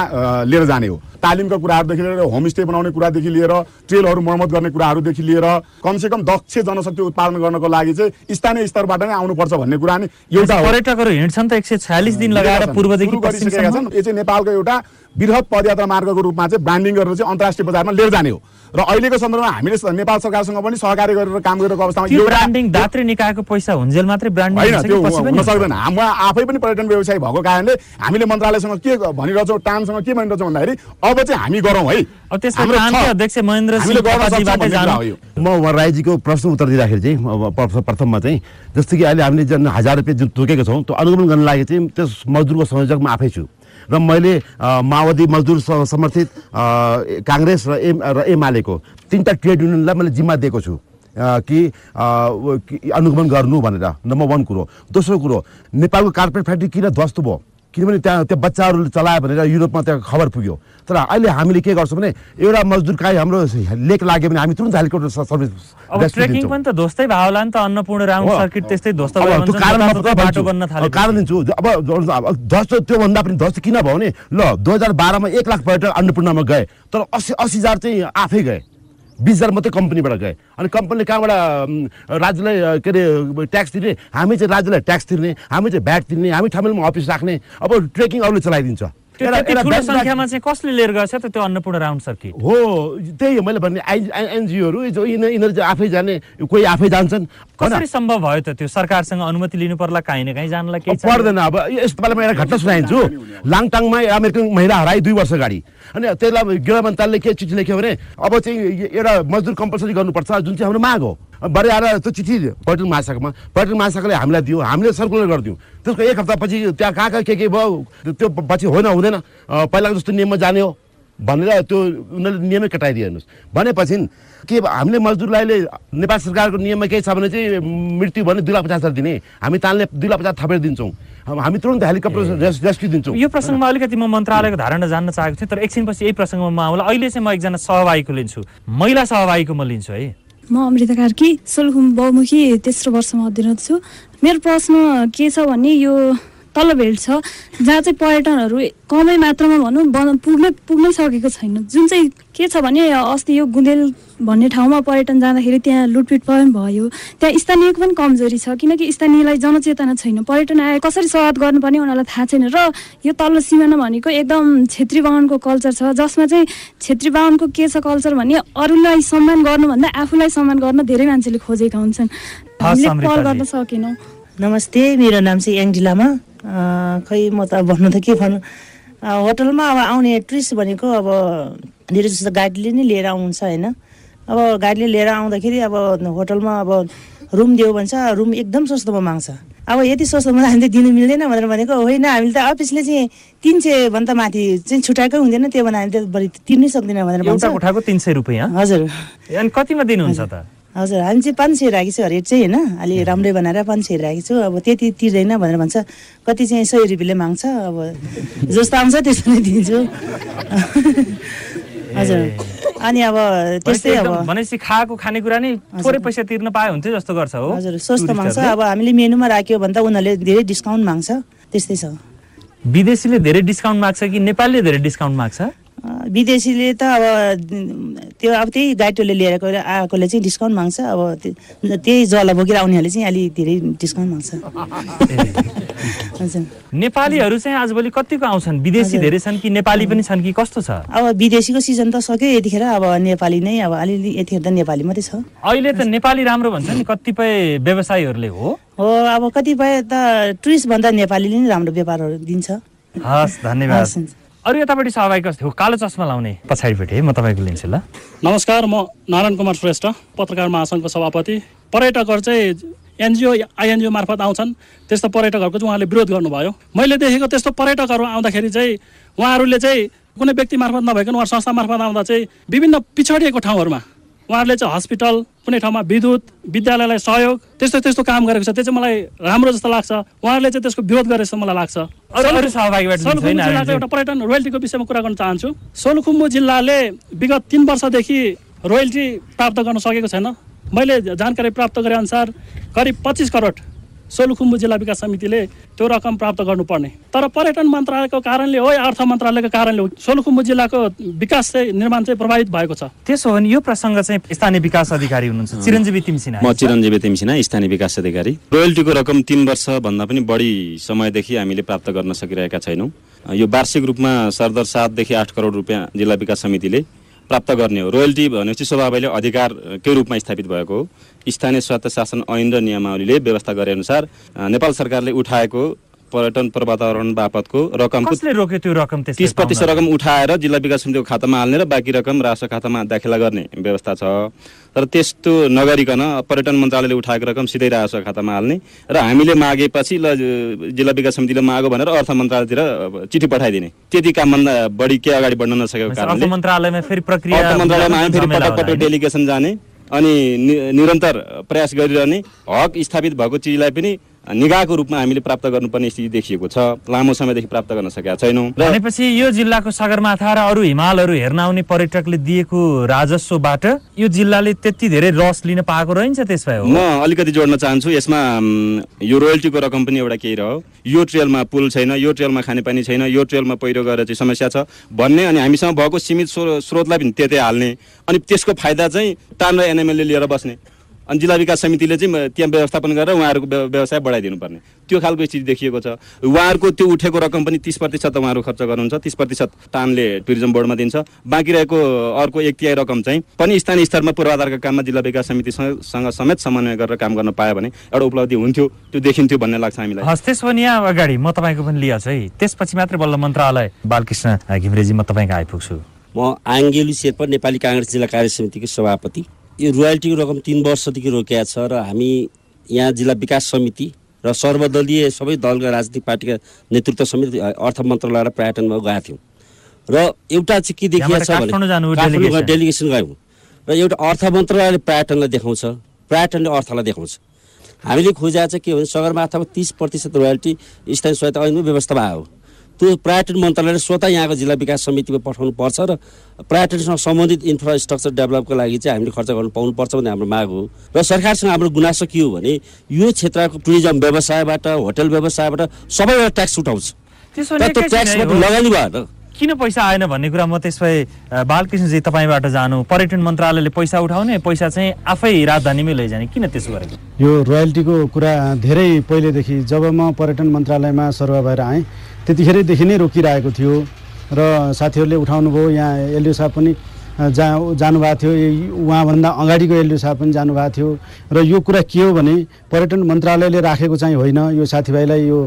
लिएर जाने हो। तालिमका कुराहरूदेखि लिएर होमस्टे बनाउने कुरादेखि लिएर ट्रेलहरू मर्मत गर्ने कुराहरूदेखि लिएर कमसेकम दक्ष जनशक्ति उत्पादन गर्नको लागि चाहिँ स्थानीय स्तरबाट नै आउनुपर्छ भन्ने कुरा नि एउटा पर्यटकहरू हिँड्छन् त एक सय छयालिस दिन लगाएर पूर्वदेखि गरिसकेका छन्। यो चाहिँ नेपालको एउटा वृहत पदयात्रा मार्गको रूपमा चाहिँ ब्रान्डिङ गरेर चाहिँ अन्तर्राष्ट्रिय बजारमा लिएर जाने हो। र अहिलेको सन्दर्भमा हामीले नेपाल सरकारसँग पनि सहकार्य गरेर काम गरेको अवस्थामा ब्रान्डिङ दात्री निकायको पैसा हुन्जेल मात्रै ब्रान्डिङ होइन त्यो हुन? सक्दैन। हाम आफै पनि पर्यटन व्यवसायी भएको कारणले हामीले मन्त्रालयसँग के भनिरहेछौँ टाइमसँग के भनिरहेछौँ भन्दाखेरि अब चाहिँ हामी गरौँ है। अब। म उहाँ राईजीको प्रश्न उत्तर दिँदाखेरि चाहिँ अब प्रथ- प्रथममा चाहिँ जस्तो कि अहिले हामीले जुन हजार रुपियाँ जुन तोकेको छौँ त्यो अनुगमन गर्न लागि चाहिँ त्यस मजदुरको संयोजक म आफै छु। र मैले माओवादी मजदुर समर्थित काङ्ग्रेस र एम र एमालेको तिनवटा ट्रेड युनियनलाई मैले जिम्मा दिएको छु कि अनुगमन गर्नु भनेर। नम्बर वान कुरो। दोस्रो कुरो नेपालको कार्पेट फ्याक्ट्री किन ध्वस्त भयो? किनभने त्यहाँ त्यो बच्चाहरूले चलायो भनेर युरोपमा त्यहाँ खबर पुग्यो। तर अहिले हामीले के गर्छौँ भने एउटा मजदुर काहीँ हाम्रो लेक लाग्यो भने हामी तुरन्त हेलिकप्टर सर्भिस कारण दिन्छु। अब ध्वस्त त्योभन्दा पनि ध्वस्त किन भयो भने ल दुई हजार बाह्रमा एक लाख पर्यटक अन्नपूर्णमा गए तर अस्सी अस्सी हजार चाहिँ आफै गए। बिस हजार मात्रै कम्पनीबाट गए। अनि कम्पनीले कहाँबाट राज्यलाई के अरे ट्याक्स तिर्ने? हामी चाहिँ राज्यलाई ट्याक्स तिर्ने हामी चाहिँ भ्याट तिर्ने हामी ठाउँमा अफिस राख्ने। अब ट्रेकिङ अरूले चलाइदिन्छ। सङ्ख्यामा चाहिँ कसले लिएर गएछ त त्यो अन्नपूर्ण राउन्ड सर्किट हो त्यही हो मैले भने एनजिओहरू यिनीहरू आफै जाने कोही आफै जान्छन्? कसरी सम्भव भयो त त्यो सरकारसँग अनुमति लिनु पर्ला काहीँ न काहीँ जानलाई केही पर्दैन अब यस्तो तपाईँलाई म एउटा घटना सुनाइदिन्छु। लाङटाङमा अमेरिकन महिला हराए दुई वर्ष अगाडि। अनि त्यसलाई गृह मन्त्रालयले के चिठी लेख्यो भने अब चाहिँ एउटा मजदुर कम्पलसरी गर्नुपर्छ जुन चाहिँ हाम्रो माग हो। भरे आएर त्यो चिठी पर्यटन महाशाखामा पर्यटन महाशाखाले हामीलाई दियो हामीले सर्कुलर गरिदिउँ त्यसको एक हप्तापछि त्यहाँ कहाँ कहाँ के के भयो त्यो पछि होइन हुँदैन। पहिलाको जस्तो नियममा जाने हो। भनेर त्यो उनीहरूले नियमै कटाइदियो हेर्नुहोस्। भनेपछि के हामीले मजदुरलाई अहिले नेपाल सरकारको नियममा के छ भने चाहिँ मृत्यु भने दुई लाख पचास हजार दिने। हामी तानले दुई लाख पचास थपेर दिन्छौँ। हामी तुरन्त हेलिकप्टर रेस- रेस्क्यु दिन्छौँ। यो प्रसङ्गमा अलिकति म मन्त्रालयको धारणा जान्न चाहेको थिएँ तर एकछिनपछि यही प्रसङ्गमा म आउँला। अहिले चाहिँ म एकजना सहभागीको लिन्छु। महिला सहभागीको म लिन्छु है। म अमृता कार्की सोलखुम बहुमुखी तेस्रो वर्षमा अध्ययनरत छु। मेरो प्रश्न के छ भने यो तल भेल्ट छ जहाँ चाहिँ पर्यटनहरू कमै मात्रामा भनौँ बन पुग्नै पुग्नै सकेको छैन। जुन चाहिँ के छ भने अस्ति यो गुन्देल भन्ने ठाउँमा पर्यटन जाँदाखेरि त्यहाँ लुटपिट पनि भयो। त्यहाँ स्थानीयको पनि कमजोरी छ किनकि स्थानीयलाई जनचेतना छैन। पर्यटन आए कसरी स्वागत गर्नुपर्ने उनीहरूलाई थाहा छैन। र यो तल्लो सिमाना भनेको एकदम छेत्री बाहुनको कल्चर छ जसमा चाहिँ छेत्री बाहुनको के छ कल्चर भने अरूलाई सम्मान गर्नुभन्दा आफूलाई सम्मान गर्न धेरै मान्छेले खोजेका हुन्छन्। हामीले पहल अमृताजी। गर्न सकेनौँ। नमस्ते मेरो नाम चाहिँ याङ लामा खै म त भन्नु त के भन्नु? होटलमा अब आउने टुरिस्ट भनेको अब धेरै जस्तो गाडीले नै लिएर आउँछ होइन? अब गाडीले लिएर आउँदाखेरि अब होटलमा अब रुम दियो भन्छ रुम एकदम सस्तोमा माग्छ। अब यति सस्तोमा हामीले दिनु मिल्दैन भनेर भनेको होइन। हामीले त अफिसले चाहिँ तिन सय भन्दा माथि चाहिँ छुट्याएकै हुँदैन त्यो भने हामीले त बढी तिर्नै सक्दैन भनेर एउटा कोठाको तिन सय रुपियाँ। हजुर। अनि कतिमा दिनुहुन्छ त? हजुर हामी चाहिँ पाँच सय राखेको छु रेट चाहिँ होइन? अलि राम्रै बनाएर पाँच सय राखेको छु। अब त्यति तिर्दैन भनेर भन्छ कति चाहिँ सय रुपियाँले माग्छ? अब जस्तो आउँछ त्यस्तो नै दिन्छु। हजुर। अनि अब त्यस्तै अब भनेपछि खाएको खानेकुरा नै थोरै पैसा तिर्न पाए हुन्थ्यो जस्तो गर्छ हो हजुर सस्तो माग्छ। अब हामीले मेनुमा राख्यो भने त उनीहरूले धेरै डिस्काउन्ट माग्छ। त्यस्तै छ। विदेशीले धेरै डिस्काउन्ट माग्छ कि नेपालीले धेरै डिस्काउन्ट माग्छ? विदेशीले त अब त्यो अब त्यही गाइडले लिएर गएर आएकोले चाहिँ डिस्काउन्ट माग्छ। अब त्यो- त्यही जला बोकेर आउनेहरूले चाहिँ अलि धेरै डिस्काउन्ट माग्छ। हजुर। नेपालीहरू चाहिँ आजभोलि कतिको आउँछन्? विदेशी धेरै छन् कि नेपाली पनि छन् कि कस्तो छ? अब विदेशीको सिजन त सक्यो यतिखेर अब नेपाली नै अब अलिअलि यतिखेर त नेपाली मात्रै छ। अहिले त नेपाली राम्रो भन्छ नि कतिपय व्यवसायीहरूले हो। हो अब कतिपय त टुरिस्ट भन्दा नेपालीले नै राम्रो व्यापारहरू दिन्छ। हस् धन्यवाद। अरू यतापट्टि सहभागी कस्तो कालो चस्मा लाउने पछाडिपट्टि है म तपाईँको लिन्छु ल। नमस्कार म नारायण कुमार श्रेष्ठ पत्रकार महासङ्घको सभापति। पर्यटकहरू चाहिँ एनजिओ आइएनजिओ मार्फत आउँछन् त्यस्तो पर्यटकहरूको चाहिँ उहाँले विरोध गर्नुभयो। मैले देखेको त्यस्तो पर्यटकहरू आउँदाखेरि चाहिँ उहाँहरूले चाहिँ कुनै व्यक्ति मार्फत नभइकन उहाँ संस्था मार्फत आउँदा चाहिँ विभिन्न पिछडिएको ठाउँहरूमा उहाँहरूले चाहिँ हस्पिटल कुनै ठाउँमा विद्युत विद्यालयलाई सहयोग त्यस्तो त्यस्तो काम गरेको छ। त्यो चाहिँ मलाई राम्रो जस्तो लाग्छ। उहाँहरूले चाहिँ त्यसको विरोध गरे जस्तो मलाई लाग्छ। एउटा पर्यटन रोयल्टीको विषयमा कुरा गर्न चाहन्छु। सोलुखुम्बु जिल्लाले विगत तिन वर्षदेखि रोयल्टी प्राप्त गर्न सकेको छैन। मैले जानकारी प्राप्त गरे अनुसार करिब पच्चिस करोड सोलुखुम्बु जिल्ला विकास समितिले त्यो रकम प्राप्त गर्नुपर्ने। तर पर्यटन मन्त्रालयको कारणले हो या अर्थ मन्त्रालयको कारणले हो सोलुखुम्बु जिल्लाको विकास चाहिँ निर्माण चाहिँ प्रभावित भएको छ। त्यसो हो भने यो प्रसङ्ग चाहिँ स्थानीय विकास अधिकारी हुनुहुन्छ। चिरञ्जीवी तिमसिना म चिरञ्जीवी तिमसिना स्थानीय विकास अधिकारी। रोयल्टीको रकम तिन वर्षभन्दा पनि बढी समयदेखि हामीले प्राप्त गर्न सकिरहेका छैनौँ। यो वार्षिक रूपमा सरदर सातदेखि आठ करोड रुपियाँ जिल्ला विकास समितिले प्राप्त गर्ने हो। रोयल्टी भनेपछि स्वाभाविक अधिकारकै रूपमा स्थापित भएको हो। स्थानीय स्वायत्त शासन ऐन र नियमावलीले व्यवस्था गरे अनुसार अ, नेपाल सरकारले उठाएको पर्यटन पर्वतारोहण बापतको रकमको कसले रोक्यो त्यो रकम तिस प्रतिशत? रकम उठाएर जिल्ला विकास समितिको खातामा हाल्ने र बाँकी रकम राष्ट्र खातामा दाखिला गर्ने व्यवस्था छ। तर त्यस्तो नगरिकन पर्यटन मन्त्रालयले उठाएको रकम सिधै राष्ट्र खातामा हाल्ने र हामीले मागेपछि ल जिल्ला विकास समितिले मागो भनेर अर्थ मन्त्रालयतिर चिठी पठाइदिने। त्यति कामभन्दा बढी के अगाडि बढ्न नसकेको कारणले मन्त्रालयमा फेरि प्रक्रिया अर्थ मन्त्रालयमा हामी फेरि झमेला पटक पटक डेलिगेसन जाने अनि निरन्तर प्रयास गरिरहने हक स्थापित भएको चिजलाई पनि निगाहको रूपमा हामीले प्राप्त गर्नुपर्ने स्थिति देखिएको छ। लामो समयदेखि प्राप्त गर्न सकेका छैनौँ भनेपछि यो जिल्लाको सगरमाथा र अरू हिमालहरू हेर्न आउने पर्यटकले दिएको राजस्वबाट यो जिल्लाले त्यति धेरै रस लिन पाएको रहन्छ त्यसो भए म अलिकति जोड्न चाहन्छु यसमा यो रोयल्टीको रकम पनि एउटा केही रह्यो। यो ट्रेलमा पुल छैन यो ट्रेलमा खानेपानी छैन यो ट्रेलमा पहिरो गएर चाहिँ समस्या छ भन्ने अनि हामीसँग भएको सीमित स्रो- स्रोतलाई पनि त्यतै हाल्ने अनि त्यसको फाइदा चाहिँ टान र एनएमएलले लिएर बस्ने। अनि जिल्ला विकास समितिले चाहिँ त्यहाँ व्यवस्थापन गरेर उहाँहरूको व्य- व्यवसाय बढाइदिनु पर्ने त्यो खालको स्थिति देखिएको छ। उहाँहरूको त्यो उठेको रकम पनि तिस प्रतिशत उहाँहरू खर्च गर्नुहुन्छ। तिस प्रतिशत टानले टुरिज्म बोर्डमा दिन्छ। बाँकी रहेको अर्को एक तिहाई रकम चाहिँ पनि स्थानीय स्तरमा पूर्वाधारका काममा जिल्ला विकास समितिसँग सँग समेत समन्वय गरेर काम गर्न पायो भने एउटा उपलब्धि हुन्थ्यो। त्यो देखिन्थ्यो भन्ने लाग्छ हामीलाई। हस् त्यसो भने यहाँ अगाडि म तपाईँको पनि लिएछु है त्यसपछि मात्रै बल्ल मन्त्रालय। बालकृष्ण घिमरेजी म तपाईँको आइपुग्छु। म आङ्गेलु शेर्पा नेपाली काङ्ग्रेस जिल्ला कार्य समितिको सभापति। यो रोयल्टीको रकम तिन वर्षदेखि रोकिया छ र हामी यहाँ जिल्ला विकास समिति र सर्वदलीय सबै दलका राजनीतिक पार्टीका नेतृत्व समेत अर्थ मन्त्रालय र पर्यटनमा गएका थियौँ। र एउटा चाहिँ के देखिया छ भने डेलिगेसन। गयौँ। र एउटा अर्थ मन्त्रालयले पर्यटनलाई देखाउँछ पर्यटनले अर्थलाई देखाउँछ। हामीले खोजेको चाहिँ के भने सगरमाथामा तिस प्रतिशत रोयल्टी स्थानीय स्वायत्त ऐनमा व्यवस्था भयो त्यो पर्यटन मन्त्रालयले स्वतः यहाँको जिल्ला विकास समितिमा पठाउनु पर्छ र पर्यटनसँग सम्बन्धित इन्फ्रास्ट्रक्चर डेभलपको लागि चाहिँ हामीले खर्च गर्नु पाउनुपर्छ भन्ने हाम्रो माग हो। र सरकारसँग हाम्रो गुनासो के हो भने यो क्षेत्रको टुरिज्म व्यवसायबाट होटल व्यवसायबाट सबैबाट ट्याक्स उठाउँछ। त्यो ट्याक्सबाट। लगानी भएन किन पैसा आएन भन्ने कुरा म त्यस भए बालकृष्णजी तपाईँबाट जानु। पर्यटन मन्त्रालयले पैसा उठाउने पैसा चाहिँ आफै राजधानीमै लैजाने। किन त्यसो गरेको? यो रोयल्टीको कुरा धेरै पहिलेदेखि जब म पर्यटन मन्त्रालयमा सरुवा भएर आएँ त्यतिखेरैदेखि नै रोकिरहेको थियो र साथीहरूले उठाउनु भयो। यहाँ एलडिओ साहब पनि जा जानुभएको थियो। उहाँभन्दा अगाडिको एलडिओ साहब पनि जानुभएको थियो। र यो कुरा के हो भने पर्यटन मन्त्रालयले राखेको चाहिँ होइन। यो साथीभाइलाई यो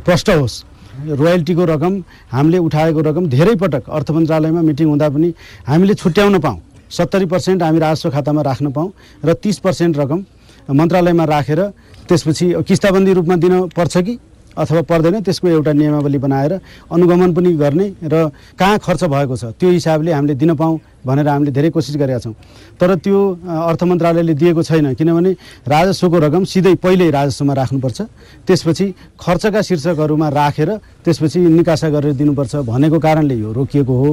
प्रष्ट होस्। रोयल्टीको रकम हामीले उठाएको रकम धेरै पटक अर्थ मन्त्रालयमा मिटिङ हुँदा पनि हामीले छुट्याउन पाऊँ। सत्तरी पर्सेन्ट हामी राजस्व खातामा राख्न पाऊँ र तिस पर्सेन्ट रकम मन्त्रालयमा राखेर त्यसपछि किस्ताबन्दी रूपमा दिन पर्छ कि? अथवा पर्दैन त्यसको एउटा नियमावली बनाएर अनुगमन पनि गर्ने र कहाँ खर्च भएको छ त्यो हिसाबले हामीले दिन पाऊँ भनेर हामीले धेरै कोसिस गरेका छौँ। तर त्यो अर्थ मन्त्रालयले दिएको छैन किनभने राजस्वको रकम सिधै पहिल्यै राजस्वमा राख्नुपर्छ त्यसपछि खर्चका शीर्षकहरूमा राखेर त्यसपछि निकासा गरेर दिनुपर्छ भनेको कारणले यो रोकिएको हो।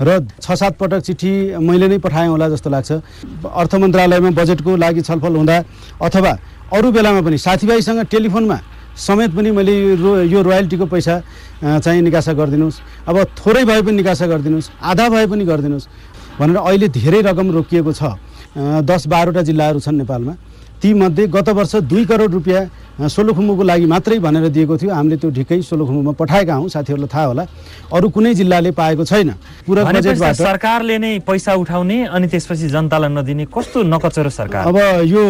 र छ सात पटक चिठी मैले नै पठाएँ होला जस्तो लाग्छ। अर्थ मन्त्रालयमा बजेटको लागि छलफल हुँदा अथवा अरू बेलामा पनि साथीभाइसँग टेलिफोनमा समेत पनि मैले रो- यो रोयल्टीको पैसा चाहिँ निकासा गरिदिनुहोस्। अब थोरै भए पनि निकासा गरिदिनुहोस् आधा भए पनि गरिदिनुहोस् भनेर अहिले धेरै रकम रोकिएको छ। दस बाह्रवटा जिल्लाहरू छन् नेपालमा। तीमध्ये गत वर्ष दुई करोड रुपियाँ सोलुखुम्बुको लागि मात्रै भनेर दिएको थियो। हामीले त्यो ढिक्कै सोलुखुम्बुमा पठाएका हौँ साथीहरूलाई थाहा होला। अरू कुनै जिल्लाले पाएको छैन। बजेटबाट सरकारले नै पैसा उठाउने अनि त्यसपछि जनतालाई नदिने कस्तो नकचरो सरकार? अब यो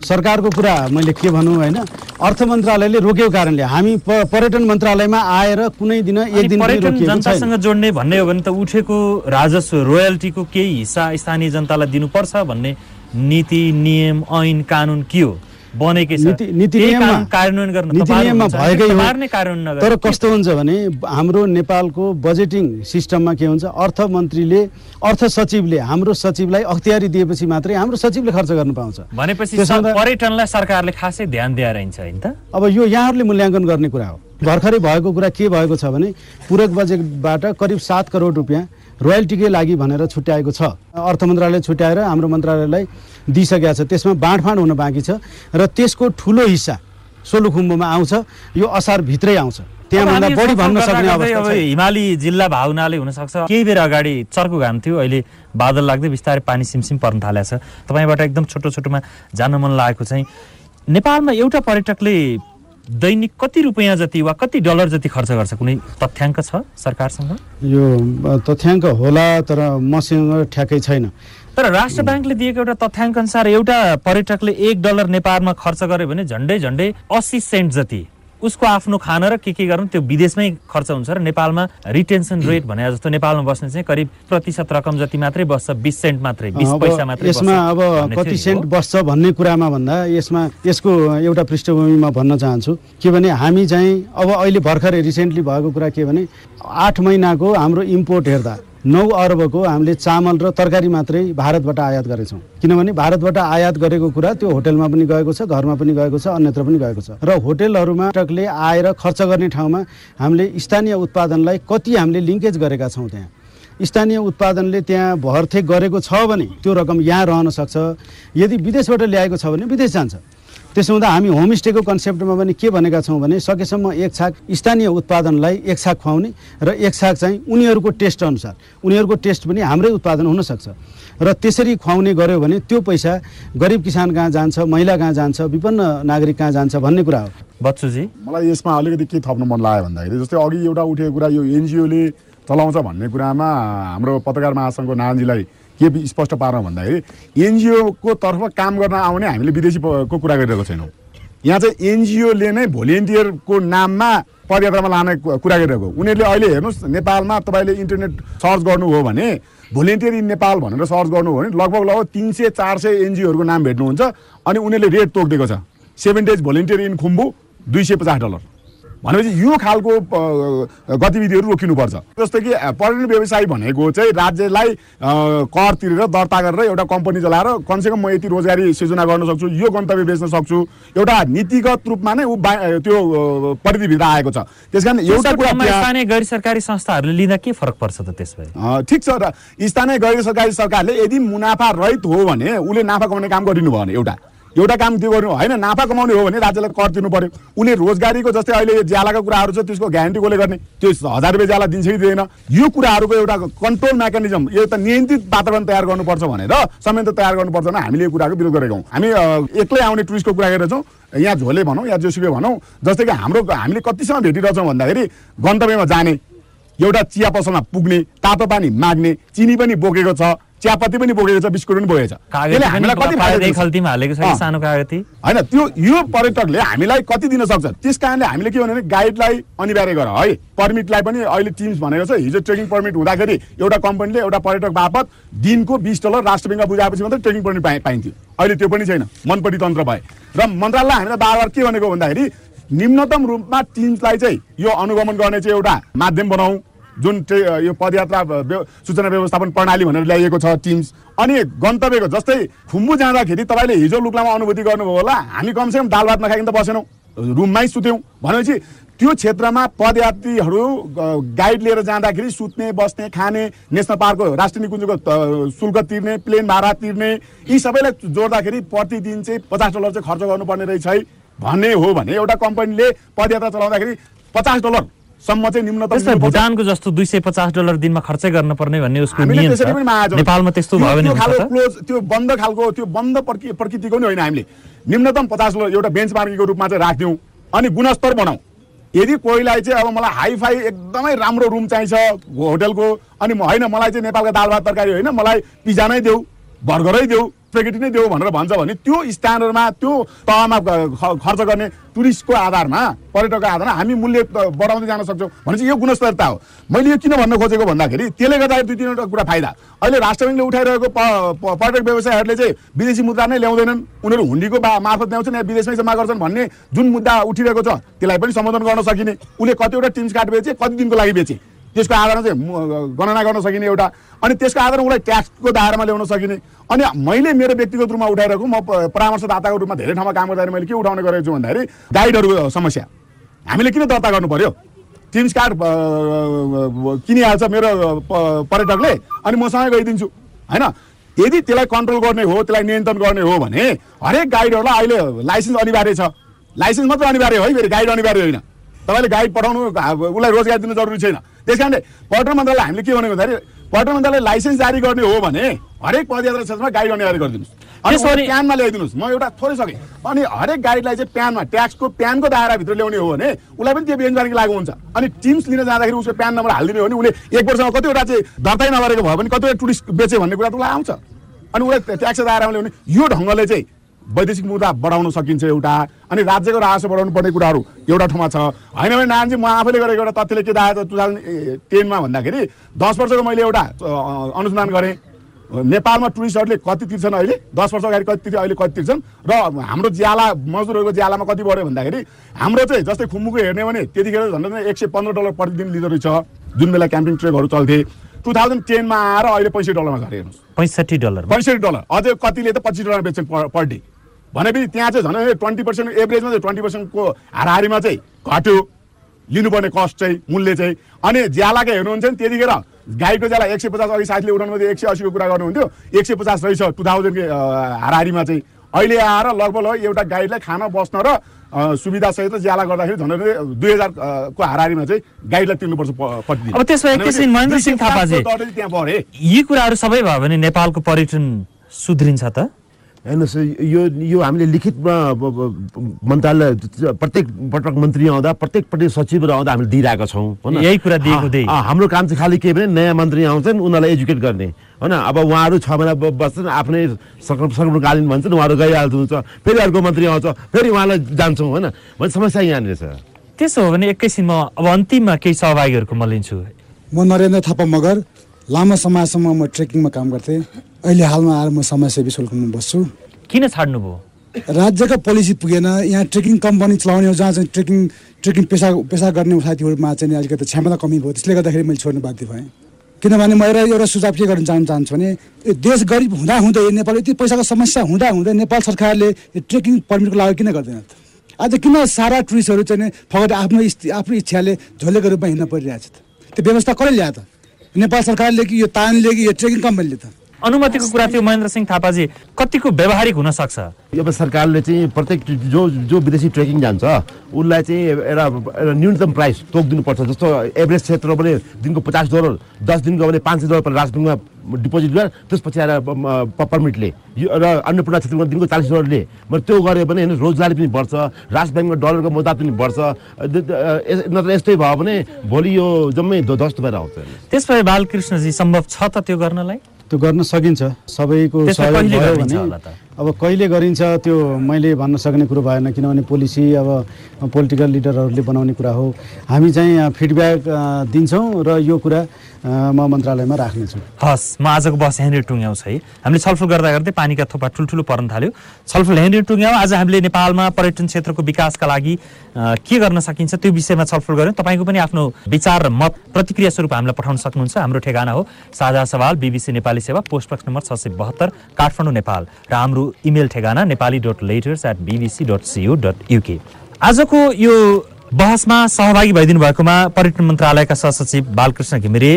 सरकारको कुरा मैले के भनौँ होइन अर्थ मन्त्रालयले रोकेको कारणले हामी पर्यटन मन्त्रालयमा आएर कुनै दिन एक दिन जनतासँग जोड्ने भन्ने हो भने त उठेको राजस्व रोयल्टीको केही हिस्सा स्थानीय जनतालाई दिनुपर्छ भन्ने नीति नियम ऐन कानुन के हो? बनेकै छ। तर कस्तो हुन्छ भने हाम्रो नेपालको बजेटिङ सिस्टममा के हुन्छ अर्थमन्त्रीले अर्थ सचिवले हाम्रो सचिवलाई अख्तियारी दिएपछि मात्रै हाम्रो सचिवले खर्च गर्न पाउँछ। भनेपछि पर्यटनलाई सरकारले खासै ध्यान दिएर रहन्छ होइन त? अब यो यहाँहरूले मूल्याङ्कन गर्ने कुरा हो। भर्खरै भएको कुरा के भएको छ भने पूरक बजेटबाट करिब सात करोड रुपियाँ रोयल्टीकै लागि भनेर छुट्याएको छ। अर्थ मन्त्रालयले छुट्याएर हाम्रो मन्त्रालयलाई दिइसकेका छ। त्यसमा बाँडफाँड हुन बाँकी छ र त्यसको ठुलो हिस्सा सोलुखुम्बुमा आउँछ। यो असारभित्रै आउँछ। त्यहाँभन्दा बढी भन्न सक्ने अवस्था अब। हिमाली जिल्ला भावनाले हुनसक्छ। केही बेर अगाडि चर्को घाम थियो। अहिले बादल लाग्दै बिस्तारै पानी सिमसिम पर्न थालेको छ। तपाईँबाट एकदम छोटो छोटोमा जान्न मन लागेको चाहिँ नेपालमा एउटा पर्यटकले दैनिक कति रुपियाँ जति वा कति डलर जति खर्च गर्छ? कुनै तथ्याङ्क छ सरकारसँग? यो तथ्याङ्क होला तर मसँग ठ्याक्कै छैन। तर राष्ट्र ब्याङ्कले दिएको एउटा तथ्याङ्क अनुसार एउटा पर्यटकले एक डलर नेपालमा खर्च गर्यो भने झन्डै झन्डै अस्सी सेन्ट जति। उसको आफ्नो खान र के के गर्नु त्यो विदेशमै खर्च हुन्छ र नेपालमा रिटेन्सन रेट भने जस्तो नेपालमा बस्ने चाहिँ करिब प्रतिशत रकम जति मात्रै बस्छ बिस सेन्ट मात्रै बिस पैसा मात्रै यसमा अब कति सेन्ट। बस्छ भन्ने कुरामा भन्दा यसमा यसको एउटा पृष्ठभूमिमा भन्न चाहन्छु के भने हामी चाहिँ अब अहिले भर्खरै रिसेन्टली भएको कुरा के भने आठ महिनाको हाम्रो इम्पोर्ट हेर्दा नौ अरबको हामीले चामल र तरकारी मात्रै भारतबाट आयात गरेछौँ। किनभने भारतबाट आयात गरेको कुरा त्यो होटेलमा पनि गएको छ घरमा पनि गएको छ अन्यत्र पनि गएको छ। र होटेलहरूमा पर्यटकले आएर खर्च गर्ने ठाउँमा हामीले स्थानीय उत्पादनलाई कति हामीले लिङ्केज गरेका छौँ त्यहाँ। स्थानीय उत्पादनले त्यहाँ भर्थे गरेको छ भने त्यो रकम यहाँ रहन सक्छ। यदि विदेशबाट ल्याएको छ भने विदेश जान्छ। त्यसो हुँदा हामी होमस्टेको कन्सेप्टमा पनि के भनेका छौँ भने सकेसम्म एक छाक स्थानीय उत्पादनलाई एक छाक खुवाउने र एक छाक चाहिँ उनीहरूको टेस्ट अनुसार उनीहरूको टेस्ट पनि हाम्रै उत्पादन हुनसक्छ। र त्यसरी खुवाउने गऱ्यो भने त्यो पैसा गरिब किसान कहाँ जान्छ महिला कहाँ जान्छ विपन्न नागरिक कहाँ जान्छ भन्ने कुरा हो। बच्चुजी? मलाई यसमा अलिकति के थप्न मन लाग्यो भन्दाखेरि जस्तै अघि एउटा उठेको कुरा यो एनजिओले चलाउँछ भन्ने कुरामा हाम्रो पत्रकार महासङ्घको नारायणजीलाई के स्पष्ट पार्न भन्दाखेरि एनजिओको तर्फ काम गर्न आउने हामीले विदेशी प- को कुरा गरिरहेको छैनौँ। यहाँ चाहिँ एनजिओले नै भोलिन्टियरको नाममा पदयात्रामा लाने कुरा गरिरहेको उनीहरूले अहिले हेर्नुहोस् नेपालमा तपाईँले इन्टरनेट सर्च गर्नु हो भने भोलिन्टियर इन नेपाल भनेर सर्च गर्नु हो भने लगभग लगभग तिन सय चार सय एनजिओहरूको नाम भेट्नुहुन्छ अनि उनीहरूले रेट तोकिदिएको छ। Seven days volunteer in Khumbu दुई सय पचास डलर। भनेपछि यो खालको गतिविधिहरू रोकिनुपर्छ। जस्तो कि पर्यटन व्यवसाय भनेको चाहिँ राज्यलाई कर तिरेर दर्ता गरेर एउटा कम्पनी चलाएर कमसेकम म यति रोजगारी सृजना गर्न सक्छु यो गन्तव्य बेच्न सक्छु। एउटा नीतिगत रूपमा नै ऊ बा- त्यो परिधिभित्र आएको छ। त्यस कारण एउटा कुरा स्थानीय गैर सरकारी संस्थाहरूले लिँदा के फरक पर्छ त त्यस भए ठिक छ र स्थानीय गैर सरकारी सरकारले यदि मुनाफा रहित हो भने उसले नाफा कमाउने काम गरिदिनु भयो भने एउटा। एउटा काम त्यो गर्नु होइन नाफा कमाउने हो भने राज्यलाई कर तिर्नु पर्यो। उसले रोजगारीको जस्तै अहिले ज्यालाको कुराहरू छ त्यसको ग्यारेन्टी कसले गर्ने? त्यो हजार रुपियाँ ज्याला दिन्छ कि दिँदैन यो कुराहरूको एउटा कन्ट्रोल मेकानिजम यो त नियन्त्रित वातावरण तयार गर्नुपर्छ भनेर संयन्त्र तयार गर्नुपर्छ भने हामीले यो कुराको विरोध गरेका हौँ। हामी एक्लै आउने टुरिस्टको कुरा गरिरहेछौँ यहाँ झोले भनौँ या जोसुकै भनौँ जस्तै कि हाम्रो हामीले कतिसँग भेटिरहेछौँ भन्दाखेरि गन्तव्यमा जाने एउटा चिया पसलमा पुग्ने तातो पानी माग्ने चिनी पनि बोकेको छ। चियापत्ती पनि बोकेको छ बिस्कुट पनि बोकेको छ। हामीलाई कति होइन त्यो यो पर्यटकले हामीलाई कति दिन सक्छ? त्यस कारणले हामीले के भन्यो भने गाइडलाई अनिवार्य गर है। पर्मिटलाई पनि अहिले टिम्स भनेको छ हिजो ट्रेकिङ पर्मिट हुँदाखेरि एउटा कम्पनीले एउटा पर्यटक बापत दिनको बिस डलर राष्ट्र ब्याङ्कमा बुझाएपछि मात्रै ट्रेकिङ पर्मिट पाइ पाइन्थ्यो। अहिले त्यो पनि छैन मनपट्टि तन्त्र भए। र मन्त्रालयलाई हामीलाई बार बार के भनेको भन्दाखेरि निम्नतम रूपमा टिम्सलाई चाहिँ यो अनुगमन गर्ने चाहिँ एउटा माध्यम बनाऊ। जुन यो पदयात्रा सूचना व्यवस्थापन प्रणाली भनेर ल्याइएको छ टिम्स। अनि गन्तव्यको जस्तै खुम्बु जाँदाखेरि तपाईँले हिजो लुक्लामा अनुभूति गर्नुभयो होला। हामी कमसेकम दाल भात नखाइकन त बसेनौँ। रुममै सुत्यौँ। भनेपछि त्यो क्षेत्रमा पदयात्रीहरू गाइड लिएर जाँदाखेरि सुत्ने बस्ने खाने नेसनल पार्कको राष्ट्रिय निकुञ्जको शुल्क तिर्ने प्लेन भाडा तिर्ने यी सबैलाई जोड्दाखेरि प्रतिदिन चाहिँ पचास डलर चाहिँ खर्च गर्नुपर्ने रहेछ है। भन्ने हो भने एउटा कम्पनीले पदयात्रा चलाउँदाखेरि पचास डलर सम्म चाहिँ। भुटानको जस्तो दुई सय पचास डलर दिनमा खर्चै गर्न पर्ने भन्ने उसको नियम छ। नेपालमा त्यस्तो त्यो- भयो भने क्लोज त्यो बन्द खालको त्यो बन्द प्रकृ- प्रकृतिको नि होइन हामीले निम्नतम पचास डलर एउटा बेन्च मार्किङको रूपमा चाहिँ राखिदिउँ अनि गुणस्तर बनाऊ यदि कोहीलाई चाहिँ अब मलाई हाई फाई एकदमै राम्रो रुम चाहिन्छ होटलको अनि म होइन मलाई चाहिँ नेपालको दाल भात तरकारी होइन मलाई पिज्जा नै देऊ बर्गरै देऊ प्याकेट नै देऊ भनेर भन्छ भने त्यो स्ट्यान्डर्डमा त्यो तहमा खर्च गर्ने टुरिस्टको आधारमा पर्यटकको आधारमा हामी मूल्य बढाउँदै जान सक्छौँ भनेपछि यो गुणस्तरता हो। मैले यो किन भन्न खोजेको भन्दाखेरि त्यसले गर्दाखेरि दुई तिनवटा कुरा फाइदा। अहिले राष्ट्र ब्याङ्कले उठाइरहेको पर्यटक व्यवसायहरूले चाहिँ विदेशी मुद्रा नै ल्याउँदैनन्। उनीहरू हुन्डीको मार्फत ल्याउँछन् या विदेशमै जम्मा गर्छन् भन्ने जुन मुद्दा उठिरहेको छ त्यसलाई पनि सम्बोधन गर्न सकिने। उसले कतिवटा टिम्स कार्ड बेचे कति दिनको लागि बेचे। त्यसको आधारमा चाहिँ गणना गर्न सकिने एउटा अनि त्यसको आधारमा उसलाई ट्याक्सको दायरामा ल्याउन सकिने। अनि मैले मेरो व्यक्तिगत रूपमा उठाइरहेको म परामर्शदाताको रूपमा धेरै ठाउँमा काम गर्दाखेरि मैले के उठाउने गरेको छु भन्दाखेरि गाइडहरूको समस्या। हामीले किन दर्ता गर्नु पर्यो? टिम्स कार्ड किनिहाल्छ मेरो पर्यटकले अनि मसँगै गइदिन्छु। होइन? यदि त्यसलाई कन्ट्रोल गर्ने हो त्यसलाई नियन्त्रण गर्ने हो भने हरेक गाइडहरूलाई अहिले लाइसेन्स अनिवार्य छ। लाइसेन्स मात्र अनिवार्य हो है फेरि गाइड अनिवार्य होइन। तपाईँले गाइड पठाउनु उसलाई रोजगार दिनु जरुरी छैन। त्यस कारणले पर्यटन मन्त्रालयलाई हामीले के भनेको भन्दाखेरि पर्यटन मन्त्रालयले लाइसेन्स जारी गर्ने हो भने हरेक पदयात्रा क्षेत्रमा गाइड अनिवार्य गरिदिनुहोस्। अनि भने- प्यानमा ल्याइदिनुहोस्। म एउटा थोरै सकेँ। अनि हरेक गाइडलाई चाहिँ प्यानमा ट्याक्सको प्यानको दायराभित्र ल्याउने हो भने उसलाई पनि त्यो बेन्चमार्किङ लागु हुन्छ। अनि टिम्स लिन जाँदाखेरि उसको प्यान नम्बर हालिदिने हो भने उसले एक वर्षमा कतिवटा चाहिँ दर्तै नगरेको भयो भने कतिवटा टुरिस्ट बेचे भन्ने कुरा त उसलाई आउँछ। अनि उसलाई ट्याक्स दायरामा ल्याउने यो ढङ्गले चाहिँ वैदेशिक मुद्दा बढाउन सकिन्छ एउटा अनि राज्यको राजस्व बढाउनु पर्ने कुराहरू एउटा ठाउँमा छ। होइन भने नारायणजी म आफैले गरेको एउटा तथ्यले के देखाएको टु थाउजन्ड टेनमा भन्दाखेरि दस वर्षको मैले एउटा अनुसन्धान गरेँ। नेपालमा टुरिस्टहरूले कति तिर्छन् अहिले? दस वर्ष अगाडि कति अहिले कति तिर्छन्? र हाम्रो ज्याला मजदुरहरूको ज्यालामा कति बढ्यो भन्दाखेरि हाम्रो चाहिँ जस्तै खुम्बुको हेर्ने भने त्यतिखेर झन्डै एक सय पन्ध्र डलर प्रतिदिन लिँदो रहेछ। जुन बेला क्याम्पिङ ट्रेकहरू चल्थे। टु थाउजन्ड टेनमा आएर अहिले पैँसठी डलरमा झरे हेर्नुहोस्। पैँसठी डलर पैँसठी डलर। अझै कतिले त पच्चिस डलर बेच्छन् पर डे। भनेपछि त्यहाँ चाहिँ झन् ट्वेन्टी पर्सेन्ट एभरेजमा चाहिँ ट्वेन्टी पर्सेन्टको हाराहारीमा चाहिँ घट्यो। लिनुपर्ने कस्ट चाहिँ मूल्य चाहिँ। अनि ज्यालाकै हेर्नुहुन्छ नि त्यतिखेर गाईको ज्याला एक सय पचास अघि साथीले उठाउनु एक सय असीको कुरा गर्नुहुन्थ्यो। एक सय पचास रहेछ टु थाउजन्डको हाराहारीमा चाहिँ। अहिले आएर लगभग लगभग एउटा गाईडलाई खान बस्न र सुविधासहित ज्याला गर्दाखेरि झन्डै दुई हजार अ, को हाराहारीमा चाहिँ गाईडलाई तिर्नुपर्छ प्रतिदिन अब एकैछिन महेन्द्र सिंह थापाजी यी कुराहरू सबै भयो भने नेपालको पर्यटन सुध्रिन्छ त? हेर्नुहोस् यो यो हामीले लिखितमा ब- मन्त्रालय प्रत्येक पटक मन्त्री आउँदा प्रत्येक प्रत्येक सचिवहरू आउँदा हामीले दिइरहेका छौँ होइन? यही कुरा दिएको हाम्रो काम चाहिँ खालि के भने नयाँ मन्त्री आउँछन् उनीहरूलाई एजुकेट गर्ने होइन? अब उहाँहरू छ महिना बस्छन् आफ्नै सङ्क्रम- सङ्क्रमणकालीन भन्छन् उहाँहरू गइहाल्नुहुन्छ फेरि अर्को मन्त्री आउँछ फेरि उहाँलाई जान्छौँ होइन? भने समस्या यहाँनिर छ त्यसो हो भने एकैछिन म अब अन्तिममा केही सहभागीहरूको म लिन्छु। म नरेन्द्र थापा मगर लामो समयसम्म म ट्रेकिङमा काम गर्थेँ। अहिले हालमा आएर म समाजसेवी शुल्कमा बस्छु। किन छाड्नुभयो? राज्यका पोलिसी पुगेन यहाँ ट्रेकिङ कम्पनी चलाउने हो जहाँ चाहिँ ट्रेकिङ ट्रेकिङ पेसा पेसा गर्ने साथीहरूमा चाहिँ अलिकति क्षमता कमी भयो त्यसले गर्दाखेरि मैले छोड्नु बाध्य भएँ। किनभने म एउटा एउटा सुझाव के गर्न चाहन चाहन्छु भने यो देश गरिब हुँदाहुँदै नेपाल यति पैसाको समस्या हुँदाहुँदै नेपाल सरकारले यो ट्रेकिङ पर्मिटको लागि किन गर्दैन त? आज किन सारा टुरिस्टहरू चाहिँ नि फगट आफ्नो आफ्नो इच्छाले झोलेको रूपमा हिँड्न परिरहेछ त? त्यो व्यवस्था कसले ल्यायो त? नेपाल सरकारले कि यो तानले कि यो ट्रेकिङ कम्पनीले त? अनुमतिको कुरा थियो महेन्द्र सिंह थापाजी। कतिको व्यावहारिक हुन सक्छ? अब सरकारले चाहिँ प्रत्येक जो जो विदेशी ट्रेकिङ जान्छ उसलाई चाहिँ एउटा एउटा न्यूनतम प्राइस तोकिदिनुपर्छ। जस्तो एभरेज क्षेत्र भने दिनको पचास डलर दस दिनको भने पाँच सय डलर पर राजब्याङ्कमा डिपोजिट गरेर त्यसपछि आएर पर्मिटले। र अन्नपूर्ण क्षेत्रमा दिनको चालिस डलरले। मैले त्यो गऱ्यो भने हेर्नुहोस् रोजगारी पनि बढ्छ राजब्याङ्कमा डलरको मुद्दा पनि बढ्छ। नत्र यस्तै भयो भने भोलि यो जम्मै ध्व- ध्वस्त भएर आउँछ। त्यस भए बालकृष्णजी सम्भव छ त त्यो गर्नलाई? त्यो गर्न सकिन्छ सबैको सहयोग भयो भने? अब कहिले गरिन्छ त्यो मैले भन्न सक्ने कुरो भएन किनभने पोलिसी अब पोलिटिकल लिडरहरूले बनाउने कुरा हो हामी चाहिँ फिडब्याक दिन्छौँ र यो कुरा म मन्त्रालयमा राख्नेछु। हस् म आजको बस यहाँनिर टुङ्ग्याउँछ है। हामीले छलफल गर्दा गर्दै पानीका थोपा ठुल्ठुलो पर्न थाल्यो। छलफल यहाँनिर टुङ्ग्याउँ आज हामीले नेपालमा पर्यटन क्षेत्रको विकासका लागि के गर्न सकिन्छ त्यो विषयमा छलफल गऱ्यौँ। तपाईँको पनि आफ्नो विचार र मत प्रतिक्रिया स्वरूप हामीलाई पठाउन सक्नुहुन्छ। हाम्रो ठेगाना हो साझा सवाल बिबिसी नेपाली सेवा पोस्ट बक्स नम्बर छ सय बहत्तर काठमाडौँ नेपाल। र हाम्रो इमेल ठेगाना Nepali dot letters at BBC dot co dot UK आजको यो बहसमा सहभागी भइदिनु भएकोमा पर्यटन मन्त्रालयका सहसचिव Balkrishna Ghimire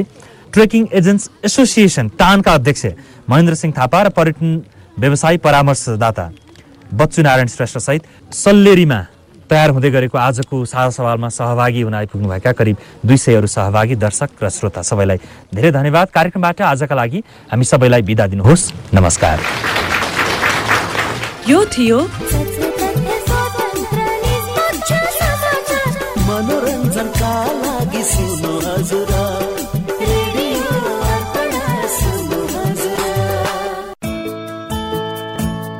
trekking agents association टानका अध्यक्ष महेन्द्र सिंह थापा र पर्यटन व्यवसायी परामर्शदाता बच्चु नारायण श्रेष्ठ सहित सल्लेरीमा तयार हुँदै गरेको आजको साझा सवालमा सहभागी हुन आइपुग्नुभएका करिब दुई सयहरू सहभागी दर्शक र श्रोता सबैलाई धेरै धन्यवाद। कार्यक्रमबाट आजका लागि हामी सबैलाई बिदा दिनुहोस्। नमस्कार।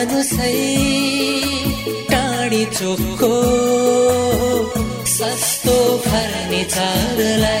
सम्झनु सही टाढी चोकको सस्तो फर्निचरलाई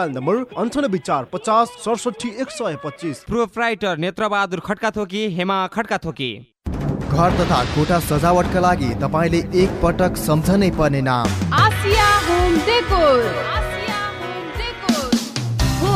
नम्बर अन्ठानब्बे चार पचास सडसठी एक सय पच्चिस। प्रोप्राइटर नेत्रबहादुर खड्का थोकी हेमा खड्का थोकी घर तथा कोठा सजावटका लागि तपाईँले एक पटक सम्झनै पर्ने नाम। Asia home decor.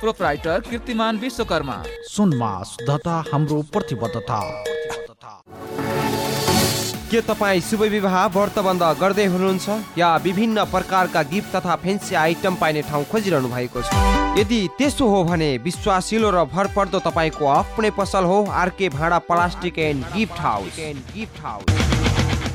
प्रोपराइटर कीर्तिमान विश्वकर्मा। सुनमा शुद्धता हाम्रो प्रतिबद्धता। के तपाईँ शुभ विवाह व्रतबन्ध गर्दै हुनुहुन्छ या विभिन्न प्रकारका गिफ्ट तथा फेन्सी आइटम पाइने ठाउँ खोजिरहनु भएको छ? यदि त्यसो हो भने विश्वासिलो र भरपर्दो तपाईँको आफ्नै पसल हो आरके भाँडा plastic and gift house gift house.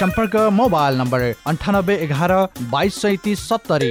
सम्पर्क मोबाइल नम्बर अन्ठानब्बे एघार बाइस सैतिस सत्तरी।